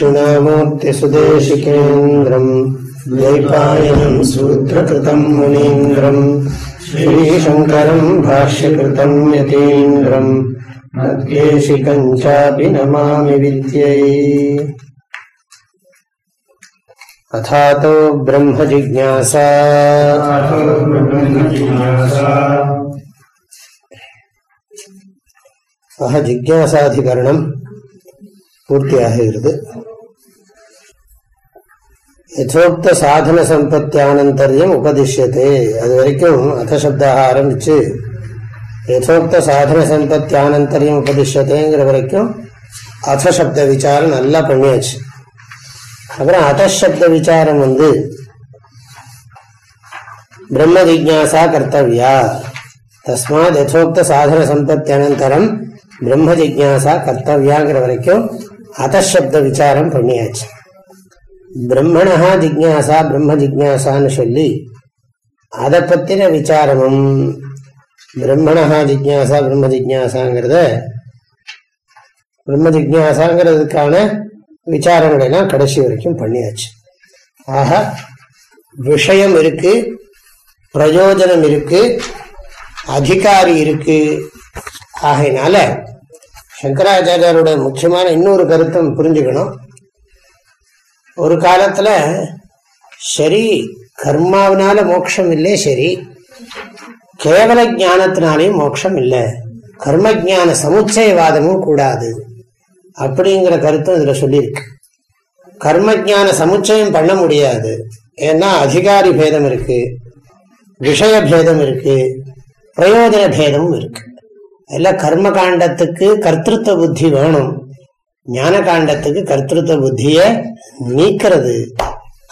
दक्षिणामूर्तिसुदेशिकेन्द्रम् द्वैपायनम् सूत्रकृतम् मुनीन्द्रम् श्रीशङ्करम् भाष्यकृतम् यतीन्द्रम् मद्देशिकम् चापि नमामि विद्यै। अथातो ब्रह्मजिज्ञासा। सः जिज्ञासाधिकरणम्। பூர்த்தியாகிறது யதோக்த சாதன சம்பத்தியானந்தரியம் உபதிஷ்யத்தே அது வரைக்கும் அத்தசப்தாக ஆரம்பிச்சு யதோக்த சாதன சம்பத்தியானந்தரியம் உபதிஷ்யத்தேங்கிற வரைக்கும் அத்தசப்த விசாரம் நல்லா பண்ணியாச்சு. அப்புறம் அத்தசப்த விசாரம் வந்து பிரம்ம ஜிக்யாசா கர்த்தவியா. தஸ்மாத் யதோக்த சாதன சம்பத்தியானந்தரம் பிரம்ம ஜிக்யாசா கர்த்தவியாங்கிற வரைக்கும் அத்தசப்த விசாரம் பண்ணியாச்சு பிரம்மணா ஜிக்யாசா பிரம்ம ஜிக்யாசான்னு சொல்லி அதை பற்றின விசாரமும் பிரம்மணா ஜிக்யாசா பிரம்ம ஜிக்யாசாங்கிறத பிரம்ம ஜிக்யாசாங்கிறதுக்கான விசாரங்களெல்லாம் கடைசி வரைக்கும் பண்ணியாச்சு. ஆக விஷயம் இருக்கு பிரயோஜனம் இருக்கு அதிகாரி இருக்கு. ஆகையினால சங்கராச்சாரியாரோட முக்கியமான இன்னொரு கருத்தும் புரிஞ்சுக்கணும். ஒரு காலத்துல சரி கர்மாவினால மோட்சம் இல்லை சரி கேவல ஞானத்தினாலையும் மோட்சம் இல்லை கர்ம ஜான சமுச்சயவாதமும் கூடாது அப்படிங்கிற கருத்தும் இதுல சொல்லியிருக்கு. கர்ம ஜான சமுச்சயம் பண்ண முடியாது. ஏன்னா அதிகாரி பேதம் இருக்கு விஷய பேதம் இருக்கு பிரயோஜன பேதமும் இருக்கு. அதில் கர்ம காண்டத்துக்கு கர்த்திருத்த புத்தி வேணும். ஞான காண்டத்துக்கு கர்த்திருத்த புத்தியை நீக்கிறது.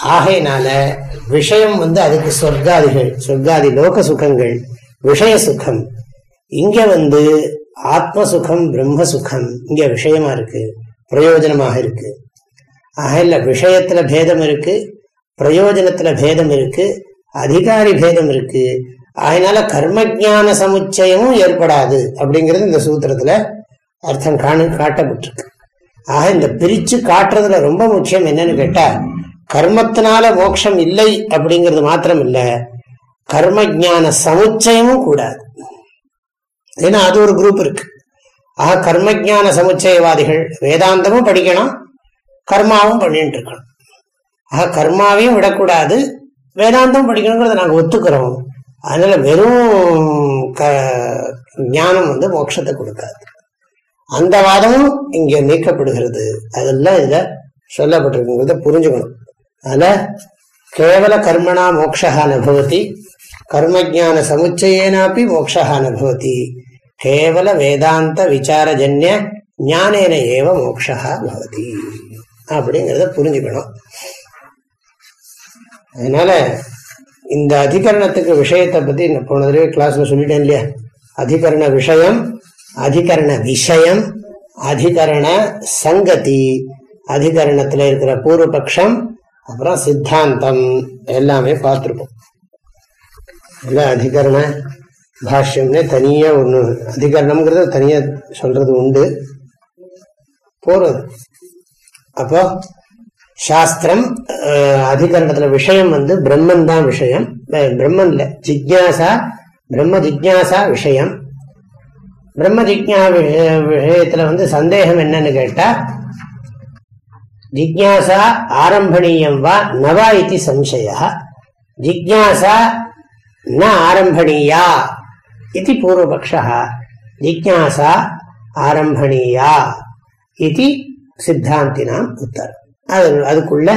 ஆகையினால விஷயம் வந்து அதுக்கு சொர்க்காதிகள். சொர்க்காதி லோக சுகங்கள் விஷய சுகம் இங்க வந்து ஆத்ம சுகம் பிரம்ம சுகம் இங்க விஷயமா இருக்கு. பிரயோஜனமாக இருக்கு. ஆக விஷயத்துல பேதம் இருக்கு பிரயோஜனத்துல பேதம் இருக்கு அதிகாரி பேதம் இருக்கு. அதனால கர்மஜான சமுச்சயமும் ஏற்படாது அப்படிங்கிறது இந்த சூத்திரத்துல அர்த்தம் காணு காட்டப்பட்டிருக்கு. ஆக இந்த பிரிச்சு காட்டுறதுல ரொம்ப முக்கியம் என்னன்னு கேட்டா கர்மத்தினால மோட்சம் இல்லை அப்படிங்கிறது மாத்திரம் இல்ல கர்மஜான சமுச்சயமும் கூடாது. ஏன்னா அது ஒரு குரூப் இருக்கு. ஆக கர்மஜான சமுச்சயவாதிகள் வேதாந்தமும் படிக்கணும் கர்மாவும் பண்ணிட்டு இருக்கணும். ஆக கர்மாவையும் விடக்கூடாது வேதாந்தம் படிக்கணுங்கிறத நாங்கள் ஒத்துக்கிறோம். அதனால வெறும் க ஞானம் வந்து மோட்சத்தை கொடுக்காது. அந்த வாதமும் இங்க நீக்கப்படுகிறது. அதெல்லாம் இதுல சொல்லப்பட்டிருக்குங்கிறத புரிஞ்சுக்கணும். அதனால கேவல கர்மணா மோக்ஷா நபவதி கர்மஜான சமுச்சயேனாப்பி மோக்ஷா நபவதி. கேவல வேதாந்த விசாரஜன்ய ஞானேன ஏவ மோக்ஷா பவதி அப்படிங்கிறத புரிஞ்சுக்கணும். அதனால இந்த அதிகரணத்துக்கு விஷயத்தை பத்தி போன தடவை கிளாஸ்ல சொல்லிட்டேன் இல்லையா? அதிகரண விஷயம் அதிகரண விஷயம் அதிகரண சங்கதி அதிகரணத்துல இருக்கிற பூர்வபக்ஷம் அப்புறம் சித்தாந்தம் எல்லாமே பார்த்துருப்போம். இல்லை அதிகரண பாஷ்யம்னே தனியா ஒண்ணு அதிகரணம்ங்கிறத தனியா சொல்றது உண்டு. போறது. அப்போ சாஸ்திரம் அதிகரணத்துல விஷயம் வந்து பிரம்மன் தான் விஷயம். பிரம்மன் இல்ல. ஜிக்யாசா பிரம்ம ஜிக்யாசா விஷயம். பிரம்ம ஜிக்யா விஷயத்துல வந்து சந்தேகம் என்னன்னு கேட்டா ஜிக்யாசா ஆரம்பணீயம் வா நவா இது சம்சய. ஜிக்யாசா ந ஆரம்பணீயா இது பூர்வபக்ஷா ஜிக்யாசா ஆரம்பணீயா இது சித்தாந்தினாம் உத்தரம். அது அதுக்குள்ள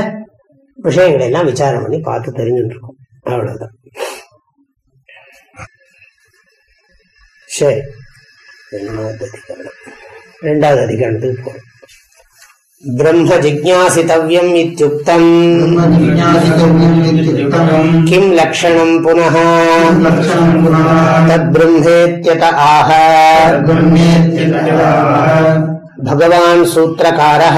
விஷயங்களை எல்லாம் விசாரம் பண்ணி பார்த்து தெரிஞ்சுட்டு இருக்கோம் அவ்வளவுதான். சரி. ரெண்டாவது அதிகரணம். ரெண்டாவது அதிகரணத்துக்கு போறோம் பிரம்ம ஜிஜாசித்தவ்யம் இத்தியுக்தம் கிம் லக்ஷணம் புனः தத்பிரம்மேத்யத ஆக பகவான் சூத்திரகாரः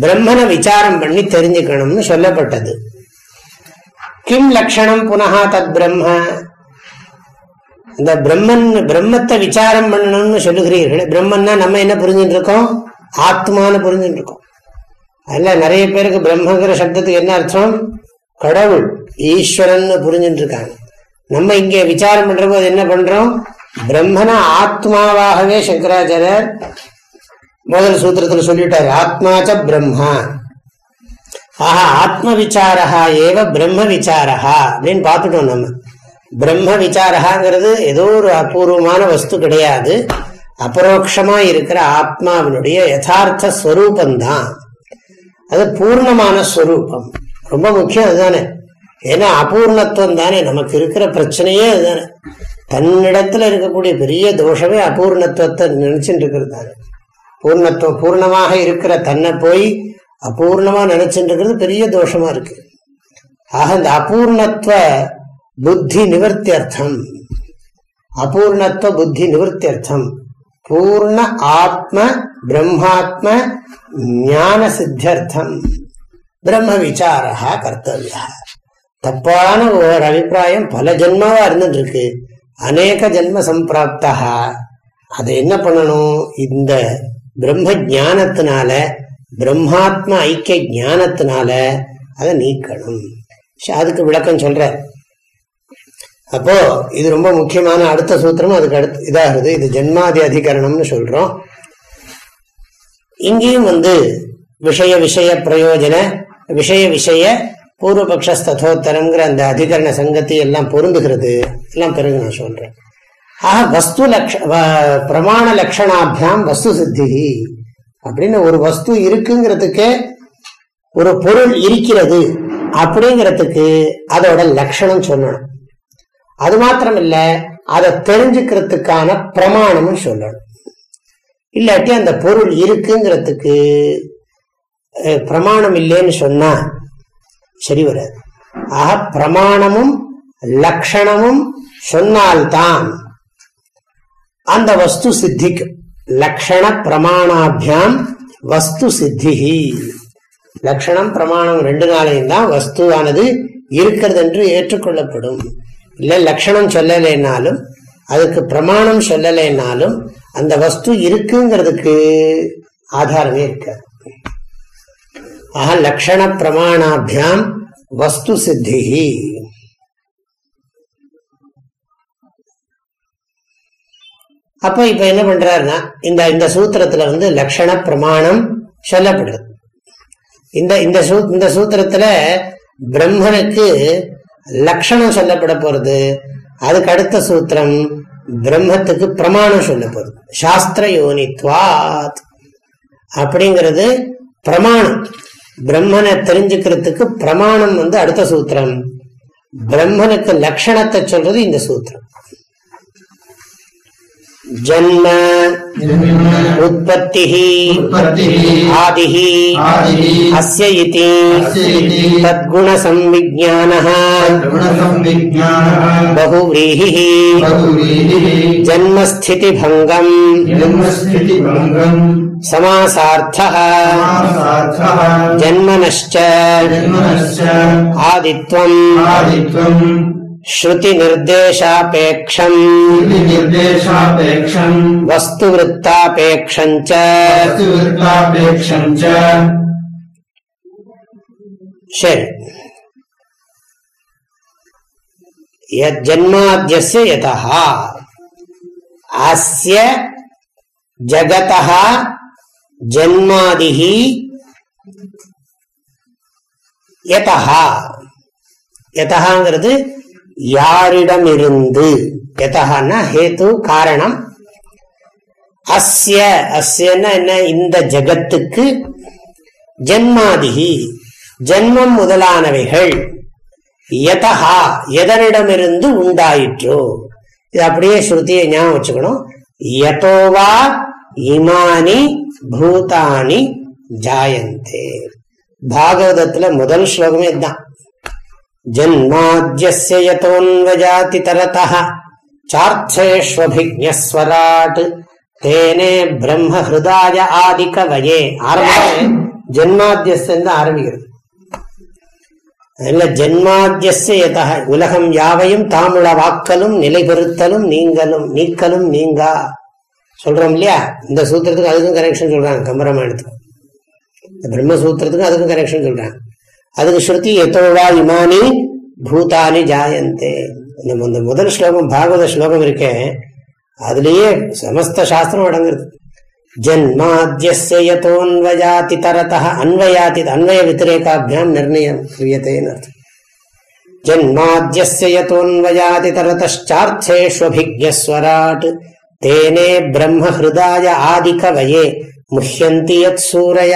பிரம்மனை விசாரம் பண்ணி தெரிஞ்சுக்கணும்னு சொல்லப்பட்டது. கிம் லட்சணம் புனகா தத் பிரம்ம. இந்த பிரம்மன் பிரம்மத்தை விசாரம் பண்ணணும்னு சொல்லுகிறீர்கள் பிரம்மன்னா நம்ம என்ன புரிஞ்சுட்டு இருக்கோம் ஆத்மான்னு புரிஞ்சுட்டு இருக்கோம் அதில் நிறைய பேருக்கு பிரம்மங்கிற சப்தத்துக்கு என்ன அர்த்தம்? கடவுள் ஈஸ்வரன் புரிஞ்சுட்டு இருக்காங்க நம்ம இங்கே விசாரம் பண்ற போது என்ன பண்றோம்? பிரம்மன ஆத்மாவாகவே சங்கராச்சாரியர் முதல் சூத்திரத்தில் சொல்லிட்டார் ஆத்மாச்ச பிரம்மா. ஆஹா ஆத்ம விசாரா ஏவ பிரம்ம விசாரா அப்படின்னு பார்த்துட்டோம் நம்ம. பிரம்ம விசாரங்கிறது ஏதோ ஒரு அபூர்வமான வஸ்து கிடையாது. அபரோக்ஷமா இருக்கிற ஆத்மாவினுடைய யதார்த்த ஸ்வரூபந்தான் அது பூர்ணமான ஸ்வரூபம். ரொம்ப முக்கியம் அதுதானே. ஏன்னா அபூர்ணத்துவம் தானே. நமக்கு இருக்கிற பிரச்சனையே அதுதானே. தன்னிடத்துல இருக்கக்கூடிய பெரிய தோஷமே அபூர்ணத்துவத்தை நினைச்சுட்டு இருக்கிறது தானே. பூர்ணத்துவம் பூர்ணமாக இருக்கிற தன்னை போய் அபூர்ணமா நினைச்சுட்டு பெரிய தோஷமா இருக்கு. ஆக இந்த அபூர்ணத்துவ புத்தி நிவர்த்தியர்த்தம். அபூர்ணத்துவ புத்தி நிவர்த்தியர்த்தம். பூர்ண ஆத்ம பிரம்மாத்ம ஞான சித்தியர்த்தம் பிரம்ம விசாரா கர்த்தவியா. தப்பான ஒரு அபிப்பிராயம் பல ஜென்மாவா இருந்துட்டு இருக்கு அநேக ஜென்ம சம்பிராப்தா அதை என்ன பண்ணணும்? இந்த பிரம்ம ஜானத்தினால பிரம்மாத்ம ஐக்கிய ஜானத்தினால அதை நீக்கணும். அதுக்கு விளக்கம் சொல்ற அப்போ இது ரொம்ப முக்கியமான அடுத்த சூத்திரமும் அதுக்கு அடுத்து இதாகுது இது ஜென்மாதி அதிகரணம்னு சொல்றோம். இங்கேயும் வந்து விஷய விஷய பிரயோஜன விஷய விஷய பூர்வபக்ஷஸ்தோத்தரம்ங்கிற அந்த அதிகரண சங்கத்தை எல்லாம் பொருந்துகிறது. எல்லாம் பிறகு நான் சொல்றேன். ஆக வஸ்து லக்ஷ பிரமாண லட்சணாபியாம் வஸ்து சித்தி. அப்படின்னு ஒரு வஸ்து இருக்குங்கிறதுக்கு ஒரு பொருள் இருக்கிறது அப்படிங்கிறதுக்கு அதோட லட்சணம் சொல்லணும். அது மாத்திரம் இல்ல அதை தெரிஞ்சுக்கிறதுக்கான பிரமாணமும் சொல்லணும். இல்லாட்டி அந்த பொருள் இருக்குங்கிறதுக்கு பிரமாணம் இல்லைன்னு சொன்னா சரி வராது. ஆக பிரமாணமும் லட்சணமும் சொன்னால்தான் அந்த வஸ்து சித்திக்கு லக்ஷண பிரமாணாபியாம் வஸ்து சித்தி லட்சணம் பிரமாணம் ரெண்டு நாளையும் தான் வஸ்துவானது இருக்கிறது என்று ஏற்றுக்கொள்ளப்படும். இல்லை லட்சணம் சொல்லலைனாலும் அதுக்கு பிரமாணம் சொல்லலைனாலும் அந்த வஸ்து இருக்குங்கிறதுக்கு ஆதாரமே இருக்காது. ஆக லக்ஷண பிரமாணாபியாம் வஸ்து சித்தி அப்ப இப்ப என்ன பண்றாருன்னா இந்த இந்த சூத்திரத்துல வந்து லட்சண பிரமாணம் சொல்லப்படுது. இந்த இந்த சூ இந்த சூத்திரத்துல பிரம்மனுக்கு லட்சணம் சொல்லப்பட போறது அதுக்கு அடுத்த சூத்திரம் பிரம்மத்துக்கு பிரமாணம் சொல்ல போறது. சாஸ்திர யோனித்வாத் அப்படிங்கிறது பிரமாணம். பிரம்மனை தெரிஞ்சுக்கிறதுக்கு பிரமாணம் வந்து அடுத்த சூத்திரம். பிரம்மனுக்கு லட்சணத்தை சொல்றது இந்த சூத்திரம். जन्म उत्पत्तिः आदिः अस्य इति तद्गुणसंविज्ञानः बहुव्रीहिः जन्मस्थितिभङ्गम् समासार्थः जन्मनश्च आदित्वम् श्रुतिनिर्देशापेक्षम्। निर्देशापेक्षम् वस्तुवृत्तापेक्षम् च। वस्तुवृत्तापेक्षम् च। சரி यज्जन्माद्यस्य யாரிடமிருந்து எதகன்னா ஹேத்து காரணம். அஸ்ய அஸ்யன்னா என்ன? இந்த ஜகத்துக்கு ஜென்மாதிகி ஜன்மம் முதலானவைகள். யதஹா எதனிடமிருந்து உண்டாயிற்றோ. இது அப்படியே ஸ்ருதியை ஞாபகம் வச்சுக்கணும். யதோவா இமானி பூதானி ஜாயந்தே. பாகவதத்துல முதல் ஸ்லோகமே இதுதான். ஜன்மாத்தியஸ்ய யதோன்வஜாதி தரதः தேனே பிரம்ம ஹிருதாய ஆதிக்க வயே ஆரம்பம் ஜென்மாத்தியஸ்தான் ஆரம்பிக்கிறது ஜென்மாத்திய உலகம் யாவையும் தாமுள வாக்கலும் நிலைபெறுத்தலும் நீங்களும் நீக்கலும் நீங்கா சொல்றோம் இல்லையா? இந்த சூத்திரத்துக்கு அதுக்கும் கனெக்ஷன் சொல்றாங்க கம்பராமாயணத்துக்கு இந்த பிரம்மசூத்திரத்துக்கும் அதுக்கும் கனெக்ஷன் சொல்றாங்க. அதுக்கு ஸ்ருதி எத்தோவா இமானி பூதானி ஜாயந்தே இந்த முதல் ஸ்லோகம் பாகவத ஸ்லோகம் இருக்கேன் அதுலேயே சமஸ்த சாஸ்திரம் அடங்குறது ஜன்மாத்தியோன்வயாதி தரத அன்வயாதி அன்வய வித்திரேகாபியாம் நிர்ணயம் கிரியத்தேன்னு அர்த்தம் ஜன்மாத்தியோன்வயாதி தரதார்த்தேஷ்வபிஜஸ்வராட் தேனே பிரம்ம ஹிருதாய ஆதிகவயே முஹ்யந்தி யத் சூரய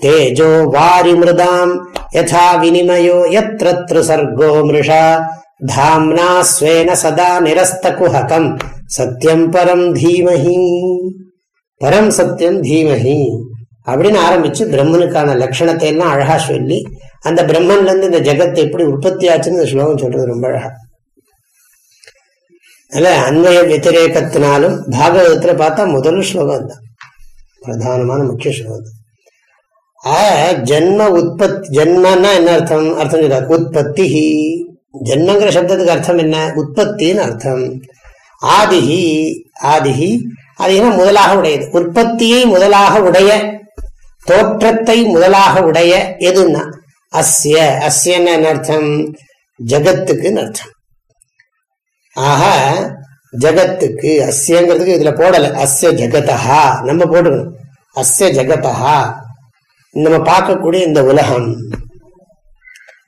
தேஜோ வாரி மிருதாம் யதா வினிமயோ எத்திரத்ரு சர்கோ மிருஷா தாம்னா ஸ்வேன சதா நிரஸ்தகுஹகம் சத்தியம் பரம் தீமஹி பரம் சத்தியம் தீமஹி அப்படின்னு ஆரம்பிச்சு பிரம்மனுக்கான லட்சணத்தை எல்லாம் அழகா சொல்லி அந்த பிரம்மன்ல இருந்து இந்த ஜெகத்தை எப்படி உற்பத்தி ஆச்சுன்னு இந்த ஸ்லோகம் சொல்றது ரொம்ப அழகா. அதனால அன்வய வத்திரேகத்தினாலும் பாகவதத்துல பார்த்தா முதல் ஸ்லோகம் தான் பிரதானமான முக்கிய ஸ்லோகம் ஜென்ம உற்பத்தி ஜென்மன்னா என்ன அர்த்தம்? அர்த்தம் சொல்றாரு. உற்பத்தி. ஜென்மங்கிற சப்தத்துக்கு அர்த்தம் என்ன? உற்பத்தின்னு அர்த்தம். ஆதிஹி ஆதிஹி ஆதினா முதலாக உடையது. உற்பத்தியை முதலாக உடைய தோற்றத்தை முதலாக உடைய எதுன்னா? அஸ்ய. அஸ்யன்னு என்ன அர்த்தம்? ஜகத்துக்குன்னு அர்த்தம். ஆக ஜகத்துக்கு. அஸ்யங்கிறதுக்கு இதுல போடல. அஸ்ய ஜகதா நம்ம போட்டுக்கணும். அஸ்ய ஜகதா நம்ம பார்க்கக்கூடிய இந்த உலகம்.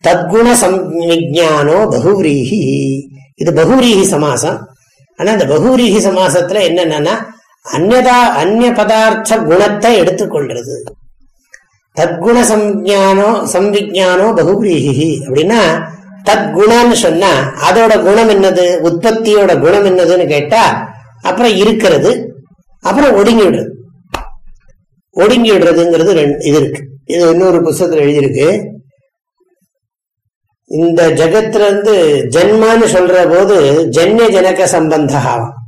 தத்குண சம்விஜானோ பகுவிரீகி இது பகுவிரீகி சமாசம். ஆனா இந்த பகுவிரீகி சமாசத்துல என்னென்னா அந்நதா அந்நிய பதார்த்த குணத்தை எடுத்துக்கொள்றது. தத்குண சம்ஞானோ சம்விஜானோ பகுவிரீகி அப்படின்னா தத்குணம்னு சொன்னா அதோட குணம் என்னது? உற்பத்தியோட குணம் என்னதுன்னு கேட்டா அப்புறம் இருக்கிறது அப்புறம் ஒடுங்கிடுறது ஒடுங்கிடுறதுங்கிறது இது இருக்கு. இது இன்னொரு புஸ்தகத்தில் எழுதியிருக்கு. இந்த ஜகத்துல இருந்து ஜென்மான்னு சொல்ற போது ஜன்ய ஜனக சம்பந்தம்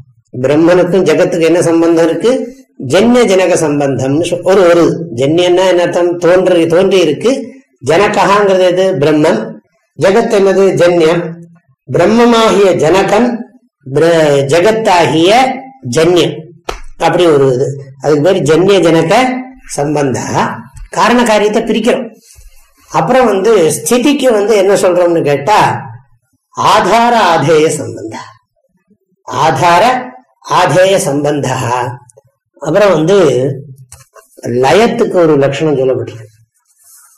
பிரம்மனுக்கும் ஜகத்துக்கு என்ன சம்பந்தம் இருக்கு? ஜன்ய ஜனக சம்பந்தம்னு ஒரு ஒரு. ஜன்யன்னா என்ன அர்த்தம்? தோன்றி தோன்றி இருக்கு. ஜனகாங்கிறது எது? பிரம்மன். ஜெகத் என்னது? ஜன்யம். பிரம்மமாகிய ஜனகன் ஜெகத்தாகிய ஜன்யம். அப்படி ஒரு இது. அதுக்கு பேர் ஜன்ய ஜனக சம்பந்தா. காரண காரியத்தை பிரிக்கிறோம். அப்புறம் வந்து ஸ்திதிக்கு வந்து என்ன சொல்றோம்னு கேட்டா ஆதார ஆதேய சம்பந்த. ஆதார ஆதேய சம்பந்த. அப்புறம் வந்து லயத்துக்கு ஒரு லட்சணம் சொல்லப்பட்டிருக்கு.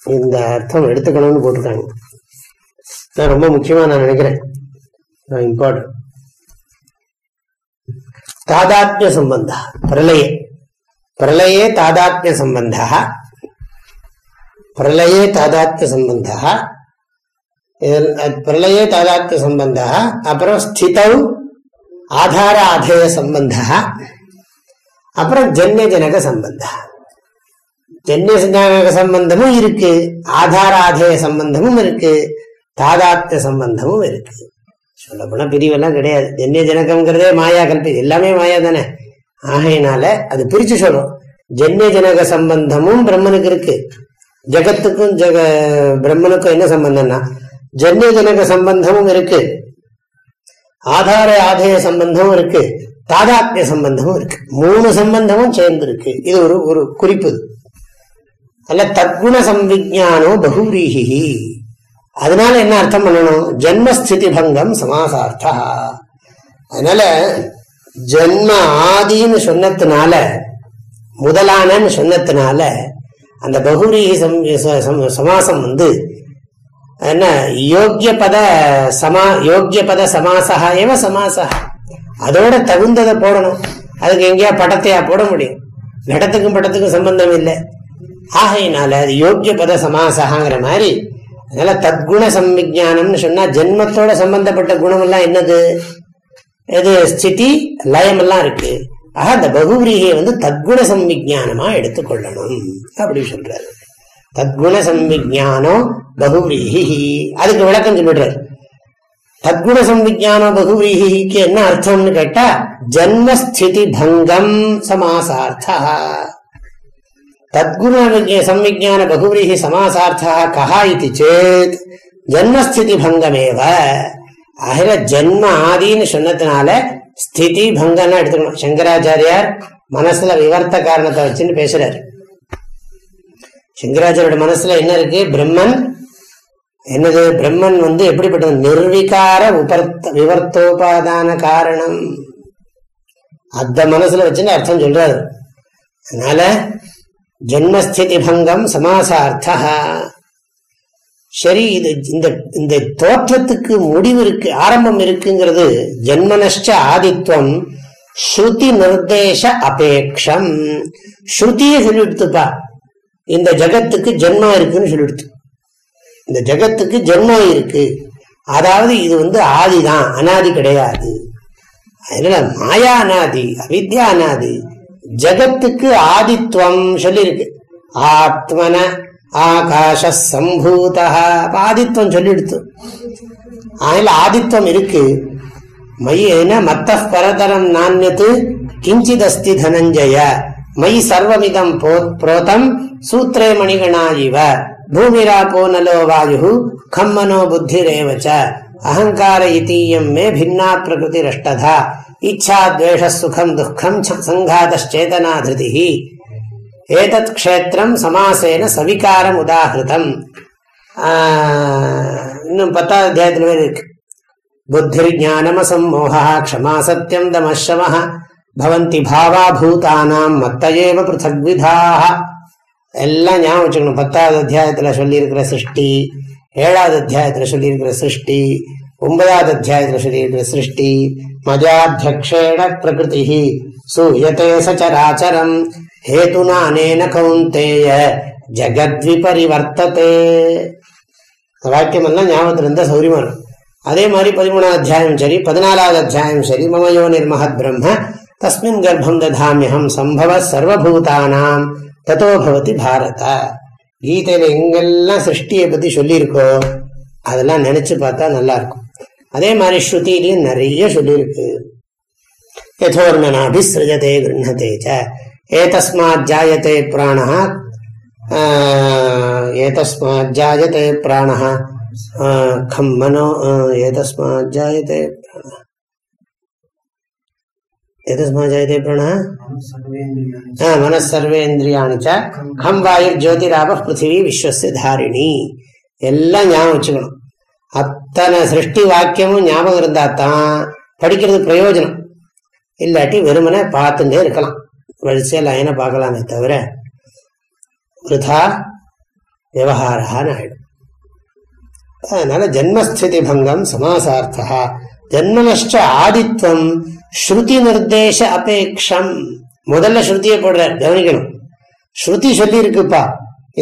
இந்த அர்த்தம் எடுத்துக்கணும்னு போட்டிருக்காங்க. நான் ரொம்ப முக்கியமா நான் நினைக்கிறேன். இம்பார்ட்டன்ட் தாதாத்மிய சம்பந்த பிரளய. பிரளயே தாதாத்மிய சம்பந்த. பிரளயே தாதாத்ய சம்பந்த. பிரளயே தாதாத்ய சம்பந்த. அப்புறம் ஸ்திதௌ ஆதார ஆதேய சம்பந்த. அப்புறம் ஜன்ய ஜனக சம்பந்த. ஜன்ய ஜனக சம்பந்தமும் இருக்கு ஆதார ஆதேய சம்பந்தமும் இருக்கு தாதாத்ய சம்பந்தமும் இருக்கு. சொல்ல போனா பிரிவெல்லாம் கிடையாது. ஜன்ய ஜனகம்ங்கிறதே மாயா கல்பி எல்லாமே மாயா தானே? ஆகையினால அது பிரிச்சு சொல்லும் ஜன்ய ஜனக சம்பந்தமும் பிரம்மனுக்கு இருக்கு. ஜகத்துக்கும் ஜெக பிரம்மனுக்கும் என்ன சம்பந்தம்னா ஜன்ய ஜனக சம்பந்தமும் இருக்கு. ஆதார ஆதேய சம்பந்தமும் இருக்கு. தாதாத்மிய சம்பந்தமும் இருக்கு. மூணு சம்பந்தமும் சேர்ந்து இருக்கு. இது ஒரு ஒரு குறிப்பு. அல்ல தற்குண சம்விஜானோ பகுரீகி அதனால என்ன அர்த்தம் பண்ணணும்? ஜென்மஸ்திதி பங்கம் சமாசார்த்தா அதனால ஜென்ம ஆதின்னு சொன்னதுனால முதலானன்னு சொன்னதுனால அந்த பகுரீகி சமாசம் வந்து என்ன யோக்கிய பத சமா யோக்கிய பத சமாசா ஏவ சமாசா அதோட தகுந்ததை போடணும். அதுக்கு எங்கேயா படத்தையா போட முடியும். நடத்துக்கும் படத்துக்கும் சம்பந்தம் இல்லை. ஆகையினால அது யோக்கிய பத சமாசகாங்கிற மாதிரி அதனால தத்குண சம்விஜானம்னு சொன்னா ஜென்மத்தோட சம்பந்தப்பட்ட குணம் எல்லாம் என்னது? எது? ஸ்திதி லயம் எல்லாம் இருக்கு. ஆக அந்த பகுவிரியை வந்து தத்குண சம்விஜானமா எடுத்துக்கொள்ளணும். அப்படி சொல்றாரு. தத்குண சம்விஜானம் பகுவிரிஹி அதுக்கு விளக்கம் சொல்லிடுறாரு. தத்குண சம்விஜான பகுவிரிக்கு என்ன அர்த்தம்னு கேட்டா ஜன்மஸ்திதி பங்கம் சமாசார்த்தா. தத்குண சம்விஜான பகுவிரிஹி சமாசார்த்தா கஹா இது சேத். ஜன்மஸ்திதி பங்கமேவ. அகில ஜென்ம ஆதின்னு சொன்னதுனால ஸ்திதி பங்கம்னா எடுத்துக்கணும். சங்கராச்சாரியார் மனசுல விவர்த்த காரணத்தை வச்சுன்னு பேசுறாரு. சங்கராச்சாரியோட மனசுல என்ன இருக்கு? பிரம்மன். என்னது? பிரம்மன் வந்து எப்படிப்பட்டது? நிர்விகார உபர்த்த விவர்த்தோபாதான காரணம். அந்த மனசுல வச்சுன்னு அர்த்தம் சொல்றாரு. அதனால ஜென்மஸ்திதி பங்கம் சமாசார்த்தா சரி இது இந்த இந்த தோற்றத்துக்கு முடிவு இருக்கு ஆரம்பம் இருக்குங்கிறது ஜென்மனஷ்ட ஆதித்வம் ஸ்ருதி நிர்தேச அபேக்ஷம். ஸ்ருதியை சொல்லிடுத்துப்பா இந்த ஜகத்துக்கு ஜென்மா இருக்குன்னு சொல்லிடுத்து. இந்த ஜகத்துக்கு ஜென்மம் இருக்கு. அதாவது இது வந்து ஆதிதான் அனாதி கிடையாது. அதனால மாயா அனாதி அவித்யா அனாதி ஜகத்துக்கு ஆதித்வம் சொல்லியிருக்கு ஆத்மன ஆகாஷ சம்பூதா ஆதித்வம் சொல்லிடுத்து. அதில் ஆதித்வம் இருக்கு. மயி மத்த பரதரம் நானியத்து கிஞ்சித் அஸ்தி தனஞ்சய. மயி சர்வமிதம் புரோதம் சூத்திரே மணிகணா இவ. பூமிரா போனலோ வாயு கம்மனோ புத்திரேவச்ச. அகங்கார இத்தீயம் மே பின்னா பிரகிருதி ரஷ்டதா இச்சா துவேஷ சுகம் துக்கம் சங்காதேதனா திருதி ஏதத் க்ஷேத்திரம் சமாசேன சவிகாரம் உதாகிருதம் இன்னும் பத்தாவது அத்தியாயத்தில் இருக்கு புத்திர் ஞானமசம்மோகா க்ஷமா சத்தியம் தமசம பவந்தி பாவா பூதானாம் மத்தையேவ பிருத்தக்விதாக எல்லாம் ஞாபகம் வச்சுக்கணும் பத்தாவது அத்தியாயத்தில் சொல்லியிருக்கிற சிருஷ்டி ஏழாவது அத்தியாயத்தில் சொல்லியிருக்கிற சிருஷ்டி ஒன்பதாவது அத்தியாயத்தில் சொல்லியிருக்கிற சிருஷ்டி மஜாத்தியக்ஷேண பிரகிருதி சூயத்தே சச்சராச்சரம் ஹேதுனானேன கௌந்தேய ஜகத்விபரிவர்த்ததே வாக்கியம் எல்லாம் ஞாபகத்தில் இருந்தால் சௌரியமா இருக்கும் அதே மாதிரி பதிமூணாவது அத்தியாயம் சரி பதினாலாவது அத்தியாயம் சரி மமயோ நிர்மஹத் பிரம்ம தஸ்மின் கர்ப்பம் ததாமியகம் சம்பவ சர்வபூதானாம் தத்தோ பவதி பாரத கீதையில் எங்கெல்லாம் சிருஷ்டியை பற்றி சொல்லியிருக்கோ அதெல்லாம் நினச்சி பார்த்தா நல்லா இருக்கும் அதே மாதிரி ஸ்ருதிலையும் நிறைய சொல்லியிருக்கு. யதோர்ணனாபி சிருஜதே கிருண்ணதே ச. ஏதஸ்மாத் ஜாயத்தை பிராணா ஏதஸ்மாத் ஜாயத்தை பிராணா கம்மனோ ஏதஸ்மாத் ஜாயத்தை எதுமா ஜெயதே பிரணா ஆ மனசர்வேந்திரியானு ச கம் வாயுர் ஜோதிராப பிருத்திவி விஸ்வச தாரிணி எல்லாம் ஞாபகம் வச்சுக்கணும் அத்தனை சிருஷ்டி வாக்கியமும் ஞாபகம் இருந்தால் தான் படிக்கிறது பிரயோஜனம் இல்லாட்டி வெறுமனை பார்த்துட்டே இருக்கலாம் வரிசையில் லைனை பார்க்கலாமே தவிர விருதா விவகாரான்னு ஆயிடும் அதனால ஜென்மஸ்திதி பங்கம் சமாசார்த்தா ஜென்மனஷ்ட ஆதித்வம் ஸ்ருதி நிர்தேச அபேக்ஷம். முதல்ல ஸ்ருதியை போடுற கவனிக்கணும். ஸ்ருதி சொல்லி இருக்குப்பா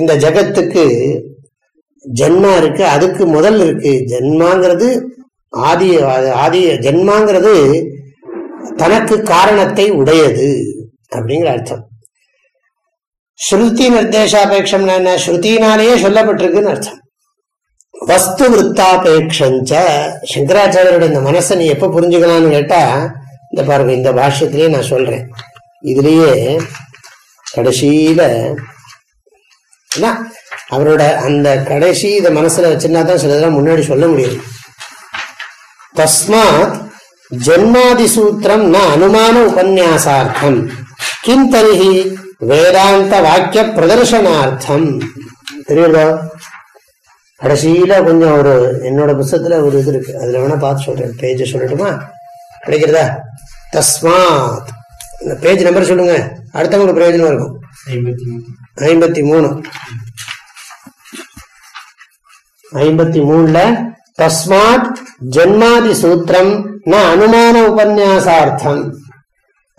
இந்த ஜகத்துக்கு ஜென்மா இருக்கு அதுக்கு முதல் இருக்கு. ஜென்மாங்கிறது ஆதி ஆதி ஜென்மாங்கிறது தனக்கு காரணத்தை உடையது அப்படிங்கிற அர்த்தம். ஸ்ருதி நிர்தேசாபேட்சம் என்ன? ஸ்ருதினாலேயே சொல்லப்பட்டிருக்குன்னு அர்த்தம். வஸ்து விற்த்தாபேட்சஞ்ச சங்கராச்சாரியருடைய இந்த மனசை நீ எப்ப புரிஞ்சுக்கலாம்னு கேட்டா இந்த பாருங்க இந்த பாஷ்யத்திலேயே நான் சொல்றேன். இதுலயே கடைசியில அவரோட அந்த கடைசி இதை மனசுல வச்சிருந்தா தான் சிலதெல்லாம் முன்னாடி சொல்ல முடியும். தஸ்மாத் ஜென்மாதி சூத்திரம் ந அனுமான உபன்யாசார்த்தம். கிம் தருகி வேதாந்த வாக்கிய பிரதர்சனார்த்தம் தெரியுதா? கடைசியில கொஞ்சம் ஒரு என்னோட புத்தகத்துல ஒரு இது இருக்கு. அதுல வேணா பார்த்து சொல்றேன். பேஜ் சொல்லட்டுமா? கிடைக்கிறதா தஸ்மாத். பேஜ் நம்பர் சொல்லுங்க. அடுத்தவங்களுக்கு பிரயோஜனம் இருக்கும். ஐம்பத்தி மூணு. ஐம்பத்தி மூணுல தஸ்மாத் ஜென்மாதி சூத்திரம் ந அனுமான உபன்யாசார்த்தம்.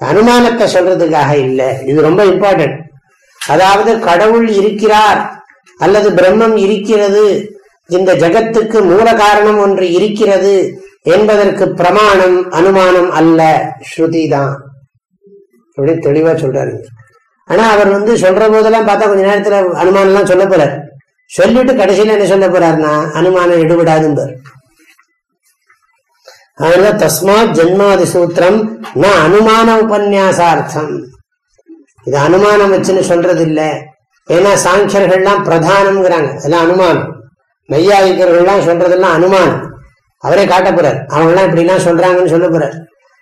அனுமானத்தை சொல்றதுக்காக இல்லை. இது ரொம்ப இம்பார்ட்டன்ட் அதாவது கடவுள் இருக்கிறார் அல்லது பிரம்மம் இருக்கிறது. இந்த ஜகத்துக்கு மூல காரணம் ஒன்று இருக்கிறது. என்பதற்கு பிரமாணம் அனுமானம் அல்ல. ஸ்ருதி தான். அப்படி தெளிவா சொல்றாரு. ஆனா அவர் வந்து சொல்ற போதெல்லாம் பார்த்தா கொஞ்ச நேரத்துல அனுமானம் எல்லாம் சொல்ல போறார். சொல்லிட்டு கடைசியில என்ன சொல்ல போறாருன்னா அனுமானம் எடுபடாதுன்னு அதனால தஸ்மாத் ஜென்மாதி சூத்திரம் நான் அனுமான உபன்யாசார்த்தம். இது அனுமானம் வச்சுன்னு சொல்றது இல்ல ஏன்னா சாங்கியர்கள்லாம் பிரதானம்ங்கிறாங்க. அதெல்லாம் அனுமானம். மெய்யாதிக்கர்கள்லாம் சொல்றதெல்லாம் அனுமானம். அவரே காட்ட போறார். அவங்கெல்லாம் இப்படிலாம் சொல்றாங்கன்னு சொல்ல போறார்.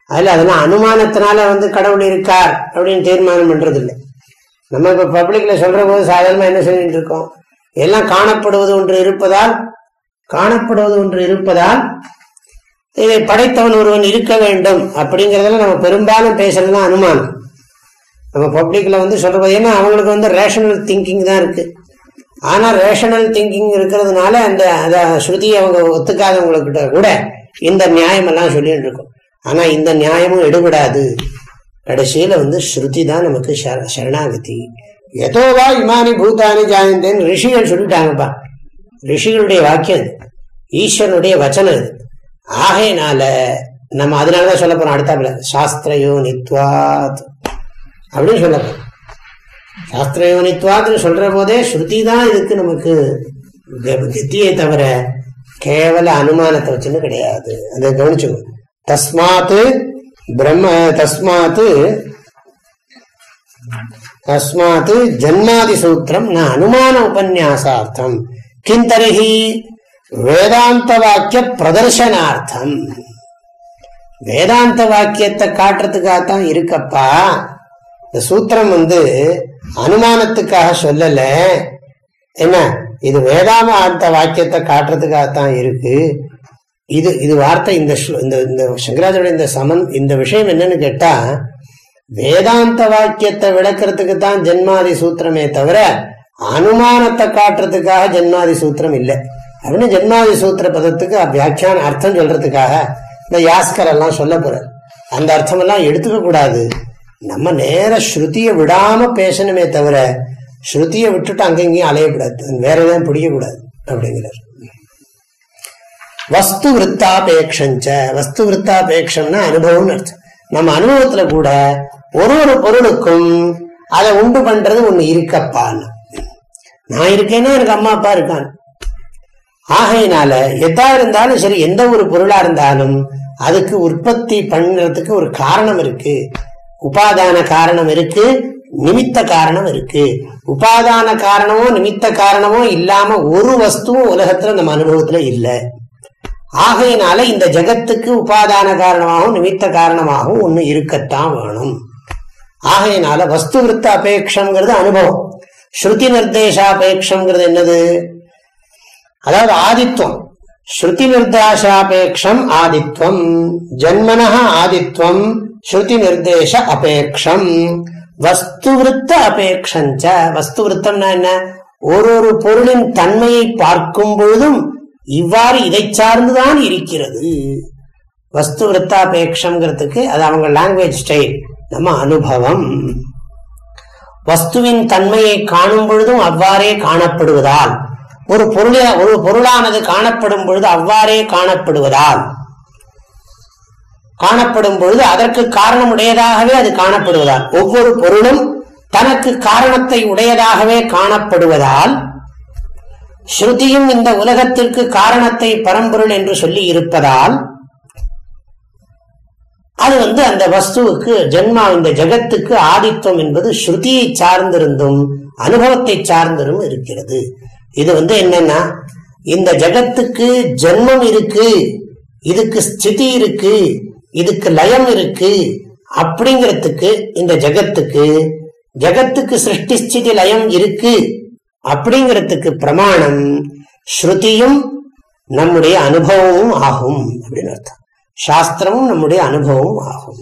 அதுல அதெல்லாம் அனுமானத்தினால வந்து கடவுள் இருக்கார் அப்படின்னு தீர்மானம் பண்றது இல்லை நம்ம இப்ப பப்ளிக்ல சொல்ற போது சாதாரணமா என்ன சொல்லிட்டு இருக்கோம்? எல்லாம் காணப்படுவது ஒன்று இருப்பதால் காணப்படுவது ஒன்று இருப்பதால் இதை படைத்தவன் ஒருவன் இருக்க வேண்டும் அப்படிங்கறதுல நம்ம பெரும்பாலும் பேசுறதுலாம் அனுமானம். நம்ம பப்ளிக்ல வந்து சொல்றது ஏன்னா அவங்களுக்கு வந்து ரேஷனல் திங்கிங் தான் இருக்கு. ஆனால் ரேஷனல் திங்கிங் இருக்கிறதுனால அந்த அதை ஸ்ருதியை அவங்க ஒத்துக்காதவங்கக்கிட்ட கூட இந்த நியாயம் எல்லாம் சொல்லிட்டு இருக்கோம் ஆனால் இந்த நியாயமும் எடுபடாது. கடைசியில் வந்து ஸ்ருதி தான் நமக்கு சரணாகதி. எதோவா இமானி பூதானி ஜாயந்தேன்னு ரிஷிகள் சொல்லிட்டாங்கப்பா. ரிஷிகளுடைய வாக்கியம் இது ஈஸ்வரனுடைய வச்சனம் இது ஆகையினால நம்ம அதனாலதான் சொல்ல போறோம் அடுத்தாப்புல சாஸ்திரயோ நித்வாத் அப்படின்னு சொல்ல போறோம். சாஸ்திரயோனித்வாத்னு சொல்ற போதே ஸ்ருதி தான் இதுக்கு நமக்கு கத்தியை தவிர கேவல அனுமானத்தை வச்சுன்னு கிடையாது. அதை கவனிச்சுக்கோ. தஸ்மாத் பிரம்ம தஸ்மாத் தஸ்மாத் ஜன்மாதி சூத்திரம் ந அனுமான உபன்யாசார்த்தம். கிந்தரிஹி வேதாந்த வாக்கிய பிரதர்சனார்த்தம் வேதாந்த வாக்கியத்தை காட்டுறதுக்காகத்தான் இருக்கப்பா. இந்த சூத்திரம் வந்து அனுமானத்துக்காக சொல்லல. என்ன? இது வேதாந்த வாக்கியத்தை காட்டுறதுக்காகத்தான் இருக்கு. இது இது வார்த்தை இந்த இந்த இந்த இந்த சமன் இந்த விஷயம் என்னன்னு கேட்டா வேதாந்த வாக்கியத்தை விளக்கிறதுக்கு தான் ஜென்மாதி சூத்திரமே தவிர அனுமானத்தை காட்டுறதுக்காக ஜென்மாதி சூத்திரம் இல்லை. அப்படின்னு ஜென்மாதி சூத்திர பதத்துக்கு வியாக்கியான அர்த்தம் சொல்றதுக்காக இந்த யாஸ்கர் எல்லாம் சொல்ல போற அந்த அர்த்தம் எல்லாம் எடுத்துக்க கூடாது. நம்ம நேர ஸ்ருதியை விடாம பேசணுமே தவிர ஸ்ருதியை விட்டுட்டு அங்கங்கேயும் அலையக்கூடாது. வேற எதுவும் பிடிக்கக்கூடாது அப்படிங்கிறார். வஸ்து விற்த்தாபேட்சஞ்ச வஸ்து விற்த்தாபேட்சம்னா அனுபவம்னு அர்த்தம். நம்ம அனுபவத்துல கூட ஒரு ஒரு பொருளுக்கும் அதை உண்டு பண்றது ஒண்ணு இருக்கப்பான்னு நான் இருக்கேன்னா எனக்கு அம்மா அப்பா இருக்கான் ஆகையினால எதா இருந்தாலும் சரி எந்த ஒரு பொருளா இருந்தாலும் அதுக்கு உற்பத்தி பண்றதுக்கு ஒரு காரணம் இருக்கு. உபாதான காரணம் இருக்கு நிமித்த காரணம் இருக்கு. உபாதான காரணமோ நிமித்த காரணமோ இல்லாம ஒரு வஸ்துவும் உலகத்துல நம்ம அனுபவத்துல இல்லை. ஆகையினால இந்த ஜகத்துக்கு உபாதான காரணமாகவும் நிமித்த காரணமாகவும் ஒண்ணு இருக்கத்தான் வேணும். ஆகையினால வஸ்து விருத்த அபேட்சங்கிறது அனுபவம். ஸ்ருதி நிர்தேசாபேட்சம்ங்கிறது என்னது? அதாவது ஆதித்வம். ஸ்ருதி நிர்தாசாபேக்ஷம் ஆதித்வம். ஜன்மன ஆதித்வம் ஸ்ருதி நிர்தேச அபேட்சம் வஸ்துவிருத்த அபேக்ஷஞ்ச. வஸ்துவிருத்தம்னா என்ன? ஒரு ஒரு பொருளின் தன்மையை பார்க்கும் பொழுதும் இவ்வாறு இதை சார்ந்துதான் இருக்கிறது. வஸ்து விருத்தாபேட்சம்ங்கிறதுக்கு அது அவங்க லாங்குவேஜ் ஸ்டைல் நம்ம அனுபவம். வஸ்துவின் தன்மையை காணும் பொழுதும் அவ்வாறே காணப்படுவதால் ஒரு பொருள ஒரு பொருளானது காணப்படும் பொழுது அவ்வாறே காணப்படுவதால். காணப்படும் பொழுது அதற்கு காரணம் உடையதாகவே அது காணப்படுவதால். ஒவ்வொரு பொருளும் தனக்கு காரணத்தை உடையதாகவே காணப்படுவதால் ஸ்ருதியும் இந்த உலகத்திற்கு காரணத்தை பரம்பொருள் என்று சொல்லி இருப்பதால் அது வந்து அந்த வஸ்துவுக்கு ஜென்மா இந்த ஜெகத்துக்கு ஆதித்தம் என்பது ஸ்ருதியை சார்ந்திருந்தும் அனுபவத்தை சார்ந்திரும் இருக்கிறது. இது வந்து என்னன்னா இந்த ஜெகத்துக்கு ஜென்மம் இருக்கு இதுக்கு ஸ்திதி இருக்கு இதுக்கு லயம் இருக்கு அப்படிங்கிறதுக்கு இந்த ஜெகத்துக்கு ஜெகத்துக்கு சிருஷ்டி ஸ்திதி லயம் இருக்கு அப்படிங்கிறதுக்கு பிரமாணம் ஸ்ருதியும் நம்முடைய அனுபவமும் ஆகும் அப்படின்னு அர்த்தம். சாஸ்திரமும் நம்முடைய அனுபவமும் ஆகும்.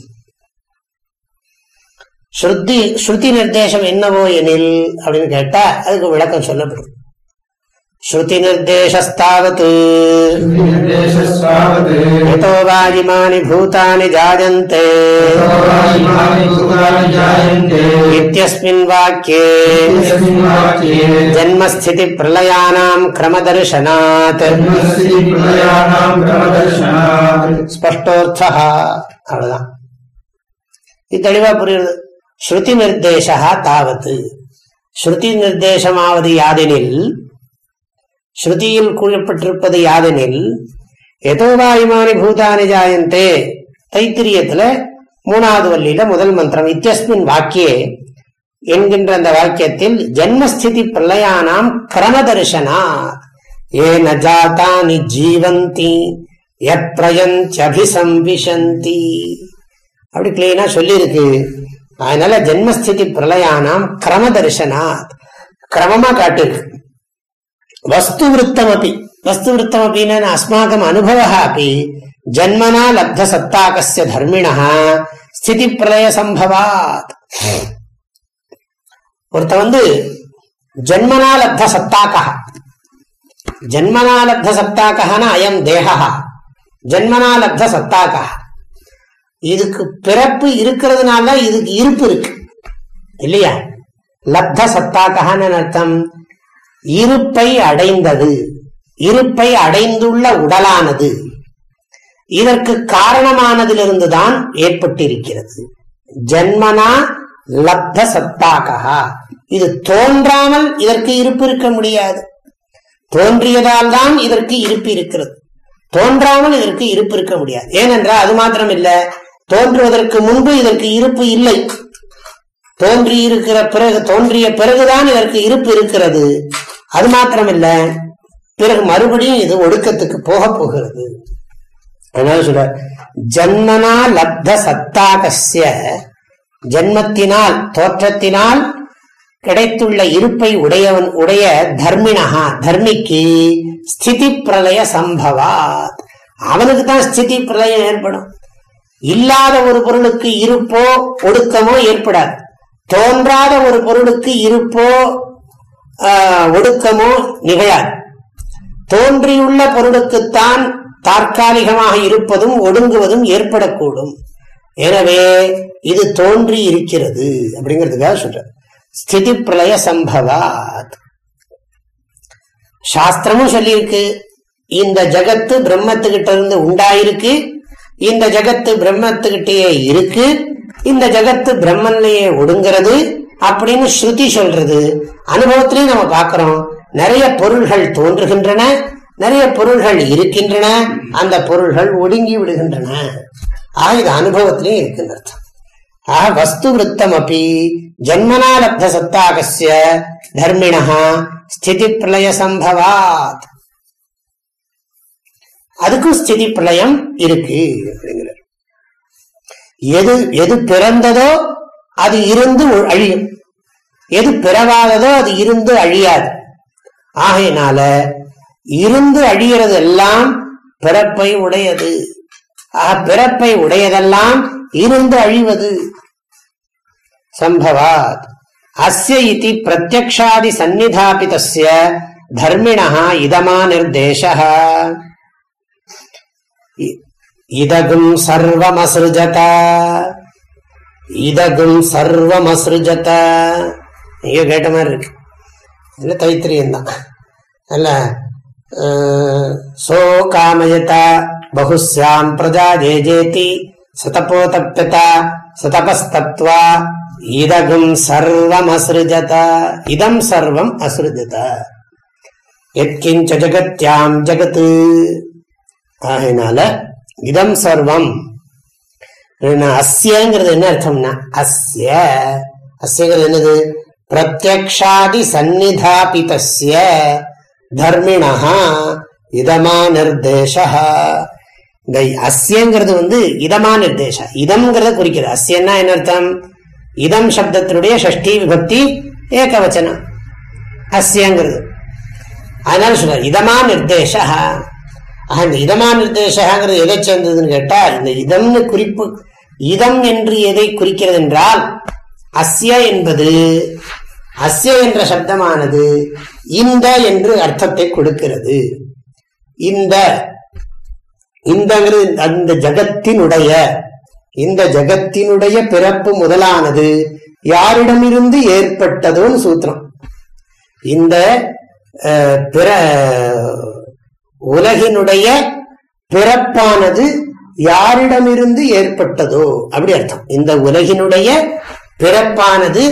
ஸ்ருதி ஸ்ருதி நிர்தேசம் என்னவோ எனில் அப்படின்னு கேட்டா அதுக்கு விளக்கம் சொல்லப்படும். ஸ்ருதி நிர்தேசஸ்தாவது निर्देशस्तावत् यतो वा इमानि भूतानि जायन्ते इमानि भूतानि जायन्ते इत्यस्मिन् वाक्ये यस्मिन् वाक्ये जन्मस्थितिप्रलयानाम् क्रमदर्शनात् जन्मस्थितिप्रलयानां क्रमदर्शनात् ஸ்பஷ்டோர்த்தா அவ்வளவுதான் இது தெளிவா புரியுது ஸ்ருதி நிர்தேசா தாவத்து ஸ்ருதி நிர்தேசமாவது யாதெனில் ஸ்ருதியில் கூறப்பட்டிருப்பது யாதெனில் எதோவா இமானி பூதானி ஜாயந்தே. தைத்திரியத்துல மூணாவது வள்ளியில முதல் மந்திரம். இத்தியஸ்மின் வாக்கியே என்கின்ற அந்த வாக்கியத்தில் ஜென்மஸ்திதி பிரளயானாம் கிரமதர்சனா ஏ நஜாத்தானி ஜீவந்தி எப்ரயந்தியபிசம்பிஷந்தி அப்படி கிளீனா சொல்லியிருக்கு. அதனால ஜென்மஸ்திதி பிரளயானாம் கிரம தரிசனா கிரமமா காட்டிருக்கு வஸ்து விருத்தம் அப்படி வஸ்து விருத்தம் அப்படின்னா அஸ்மாக்கம் அனுபவ அப்படி ஜன்மனா லப்த சத்தாக்கசிய தர்மிணா ஸ்திதி பிரளய சம்பவாத் ஒருத்த வந்து ஜன்மனா லப்த சத்தாக்கா ஜன்மனா லப்த சத்தாக்கனா அயம் தேகா ஜன்மனா லப்த சத்தாக்கா இதுக்கு பிறப்பு இருக்கிறதுனால இதுக்கு இருப்பு இருக்கு. இல்லையா? லப்த சத்தாக்கான்னு அர்த்தம். இருப்பை அடைந்தது. இருப்பை அடைந்துள்ள உடலானது. இதற்கு காரணமானதிலிருந்து தான் ஏற்பட்டிருக்கிறது. ஜன்மனா லப்த சத்தாகா இது தோன்றாமல் இதற்கு இருப்பு இருக்க முடியாது. தோன்றியதால் தான் இதற்கு இருப்பு இருக்கிறது. தோன்றாமல் இதற்கு இருப்பு இருக்க முடியாது. ஏனென்றால் அது மாத்திரம் இல்ல தோன்றுவதற்கு முன்பு இதற்கு இருப்பு இல்லை. தோன்றி இருக்கிற பிறகு தோன்றிய பிறகுதான் இதற்கு இருப்பு இருக்கிறது. அது மாத்திரமில்ல பிறகு மறுபடியும் இது ஒடுக்கத்துக்கு போக போகிறது. அதனால சொல்ற ஜன்மனா லப்த சத்தாகசிய ஜன்மத்தினால் தோற்றத்தினால் கிடைத்துள்ள இருப்பை உடையவன் உடைய தர்மினஹா தர்மிக்கு ஸ்திதி பிரளய சம்பவாத். அவனுக்கு தான் ஸ்திதி பிரளயம் ஏற்படும். இல்லாத ஒரு பொருளுக்கு இருப்போ ஒடுக்கமோ ஏற்படாது. தோன்றாத ஒரு பொருளுக்கு இருப்போ ஒடுக்கமோ நிகழாது தோன்றியுள்ள பொருளுக்குத்தான் தற்காலிகமாக இருப்பதும் ஒடுங்குவதும் ஏற்படக்கூடும். எனவே இது தோன்றி இருக்கிறது அப்படிங்கிறதுக்காக சொல்ற ஸ்திதி பிரளய சம்பவாத். சாஸ்திரமும் சொல்லியிருக்கு இந்த ஜகத்து பிரம்மத்துக்கிட்ட இருந்து உண்டாயிருக்கு இந்த ஜகத்து பிரம்மத்துக்கிட்டேயே இருக்கு இந்த ஜகத்து பிரம்மன்லேயே ஒடுங்கிறது அப்படின்னு ஸ்ருதி சொல்றது. அனுபவத்திலையும் நம்ம பார்க்கிறோம். நிறைய பொருள்கள் தோன்றுகின்றன. நிறைய பொருள்கள் இருக்கின்றன. அந்த பொருள்கள் ஒடுங்கி விடுகின்றன. ஆக இது அனுபவத்திலையும் இருக்குன்னு அர்த்தம் ஆக வஸ்து விருத்தம் அப்படி ஜன்மனாலப்த சத்தாகசிய தர்மிணா ஸ்திதி பிரளய சம்பவாத் அதுக்கும் ஸ்திதி பிரளயம் இருக்கு அப்படிங்கிறார். எது எது பிறந்ததோ அது இருந்து அழியும். எது பிறவாததோ அது இருந்து அழியாது. ஆகையினால இருந்து அழிகிறது எல்லாம் பிறப்பை உடையது. ஆக பிறப்பை உடையதெல்லாம் இருந்து அழிவது. சம்பவாத். அஸ்ய இதி பிரத்யக்ஷாதி சந்நிதாபிதஸ்ய தர்மிணா இதமா நிர்தேச இதகும் சர்வமசிருஜத. இதகும் சர்வம் சர்வமசிருஜத நீங்க கேட்ட மாதிரி இருக்கு. இல்ல தைத்திரியம் தான். அல்ல சோ காமயதா பகுஸ்யாம் பிரஜா ஜே ஜேதி சதப்போ தப்பியதா சதபஸ்தத்வா. இதகும் சர்வம் அசிருஜத இதம் சர்வம் அசிருஜத எத்கிஞ்ச ஜகத்யாம் ஜகத்து. ஆகினால இதம் சர்வம் அஸ்யங்கிறது என்ன அர்த்தம்னா அஸ்ய. அஸ்யங்கிறது என்னது? பிரத்யக்ஷாதி சந்நிதாபிதஸ்ய தர்மிணா இதமா நிர்தேச இந்த அஸ்யங்கிறது வந்து இதமா நிர்தேச இதம்ங்கிறத குறிக்கிறது. அஸ்யன்னா என்ன அர்த்தம்? இதம் சப்தத்தினுடைய ஷஷ்டி விபக்தி ஏகவச்சனம். அஸ்யங்கிறது. அதனால சொல்ற இதமா நிர்தேச இந்த இதமா நிர்தேசங்கிறது எதை சேர்ந்ததுன்னு கேட்டா இந்த இதம்னு குறிப்பு இதம் என்று எதை குறிக்கிறது என்றால் அஸ்ய என்பது அஸ்ய என்ற சப்தமானது இந்த என்று அர்த்தத்தை கொடுக்கிறது. இந்த இந்தங்கிறது அந்த ஜகத்தினுடைய இந்த ஜகத்தினுடைய பிறப்பு முதலானது யாரிடமிருந்து ஏற்பட்டதுன்னு சூத்திரம். இந்த பிற உலகினுடைய பிறப்பானது யாரிடமிருந்து ஏற்பட்டதோ அப்படி அர்த்தம். இந்த உலகினுடைய பிறப்பானது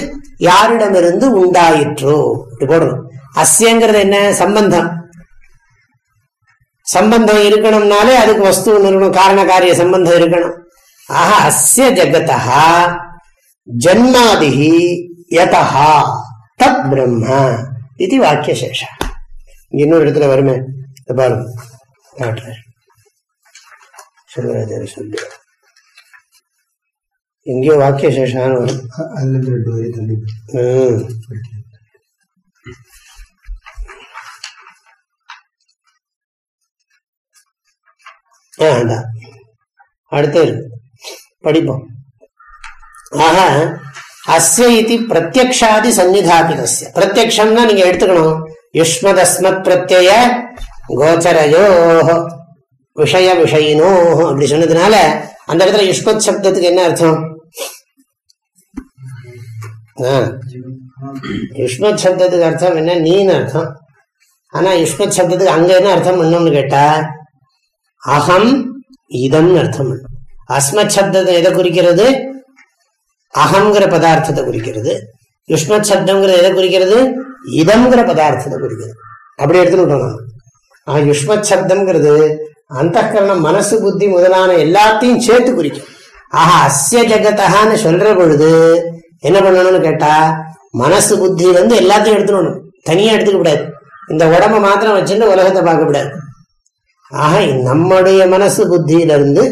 யாரிடமிருந்து உண்டாயிற்றோ அப்படி போடணும். அஸ்யங்கிறது என்ன? சம்பந்தம். சம்பந்தம் இருக்கணும்னாலே அதுக்கு வஸ்து நிறுவனம் காரண காரிய சம்பந்தம் இருக்கணும். ஆக அஸ்ய ஜகதா ஜன்மாதிகி யதா தத் பிரம்ம இது வாக்கிய சேஷா இன்னொரு இடத்துல வருமே பாருங்க. சிவராஜர் சொல்லி எங்கேயோ வாக்கிய சேஷான்னு வரும். அடுத்து. படிப்போம். ஆக அஸ்ய இது பிரத்யக்ஷாதி சந்நிதாபிதஸ்ய. பிரத்யக்ஷம்னா நீங்க எடுத்துக்கணும். யுஷ்மதஸ்மத் பிரத்யய கோச்சரயோ விஷய விஷயினோ அப்படி சொன்னதுனால அந்த இடத்துல யுஷ்பத் சப்தத்துக்கு என்ன அர்த்தம்? யுஷ்மத் சப்தத்துக்கு அர்த்தம் என்ன? நீன்னு அர்த்தம். ஆனா யுஷ்மத் சப்தத்துக்கு அங்க என்ன அர்த்தம் பண்ணணும்னு கேட்டா அகம் இதம்னு அர்த்தம் அஸ்மத் சப்தத்தை எதை குறிக்கிறது? அகங்கிற பதார்த்தத்தை குறிக்கிறது. யுஷ்மத் சப்தம்ங்கிறது எதை குறிக்கிறது? இதம்ங்கிற பதார்த்தத்தை குறிக்கிறது. அப்படி எடுத்துன்னு விட்டோம் ஆஹ் யுஷ்மத் சப்தம்ங்கிறது அந்த கரணம் மனசு புத்தி முதலான எல்லாத்தையும் சேர்த்து குறிக்கும். ஆஹா அஸ்ய ஜகத்தகான்னு சொல்ற பொழுது என்ன பண்ணணும்னு கேட்டா மனசு புத்தி வந்து எல்லாத்தையும் எடுத்துடணும். தனியா எடுத்துக்க கூடாது. இந்த உடம்ப மாத்திரம் வச்சுட்டு உலகத்தை பார்க்க கூடாது. ஆக நம்முடைய மனசு புத்தியிலிருந்து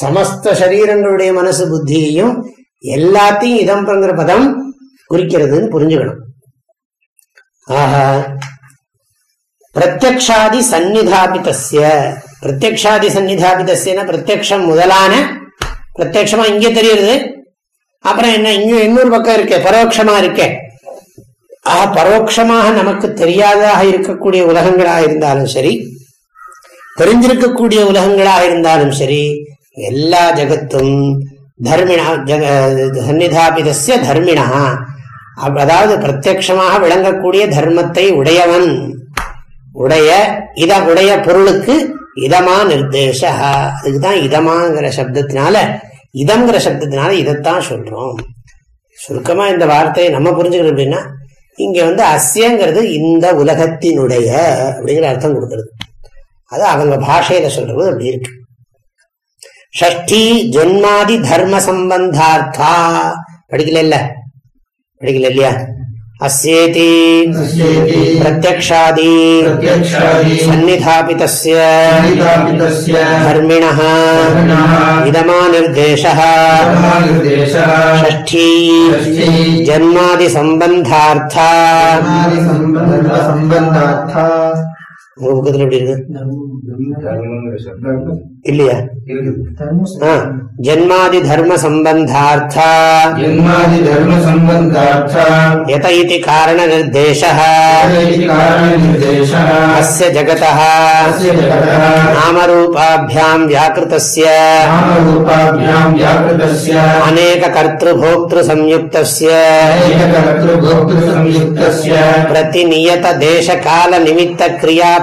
சமஸ்த சரீரங்களுடைய மனசு புத்தியையும் எல்லாத்தையும் இதம்பங்கிற பதம் குறிக்கிறதுன்னு புரிஞ்சுக்கணும். ஆஹா பிரத்யக்ஷாதி சந்நிதாபிதஸ்ய. பிரத்யக்ஷாதி சந்நிதாபிதசேன பிரத்யக்ஷம் முதலான பிரத்யக்ஷமா இங்கே தெரியுது அப்புறம் என்ன இங்க இன்னொரு பக்கம் இருக்கே பரோட்சமா இருக்கே ஆக பரோட்சமாக நமக்கு தெரியாததாக இருக்கக்கூடிய உலகங்களாக இருந்தாலும் சரி தெரிஞ்சிருக்கக்கூடிய உலகங்களாக இருந்தாலும் சரி எல்லா ஜகத்தும் தர்மிணா ஜக சந்நிதாபிதசிய தர்மிணா அதாவது பிரத்யக்ஷமாக விளங்கக்கூடிய தர்மத்தை உடையவன் உடைய இத உடைய பொருளுக்கு இதமா நிர்தேச அதுக்குதான் இதமாங்கிற சப்தத்தினால இதங்கிற சப்தத்தினால இதைத்தான் சொல்றோம். சுருக்கமா இந்த வார்த்தையை நம்ம புரிஞ்சுக்கணும் அப்படின்னா இங்க வந்து அஸ்யங்கிறது இந்த உலகத்தினுடைய அப்படிங்கிற அர்த்தம் கொடுக்கறது. அது அவங்க பாஷையில சொல்றது அப்படி இருக்கு. ஷஷ்டி ஜென்மாதி தர்ம சம்பந்தார்த்தா. படிக்கல இல்ல படிக்கல இல்லையா अस्येति प्रत्यक्षादि सन्निधापितस्य धर्मिणः इदमानिर्देशः षष्ठी जन्मादिसम्बन्धार्था உங்க புக்கத்துல எப்படி இருக்கு இல்லையா ஆ, ஜன்மாதி தர்ம சம்பந்தார்த்தா जन्मादिधर्मसम्बन्धार्था यत इति कारणनिर्देशः इति कारणनिर्देशः अस्य जगतः अस्य जगतः नामरूपाभ्याम् व्याकृतस्य नामरूपाभ्याम् व्याकृतस्य अनेककर्तृभोक्तृसंयुक्तस्य एककर्तृभोक्तृसंयुक्तस्य प्रतिनियतदेशकालनिमित्तक्रियाफलाश्रयस्य प्रतिनियतदेशकालनिमित्तक्रियाफलाश्रयस्य मनसाप्यचिन्त्य रचनारूपस्य मनसाप्यचिन्त्यरूपस्य जन्मस्थितिभङ्गम् यतः जन्मस्थितिभङ्गम् यथा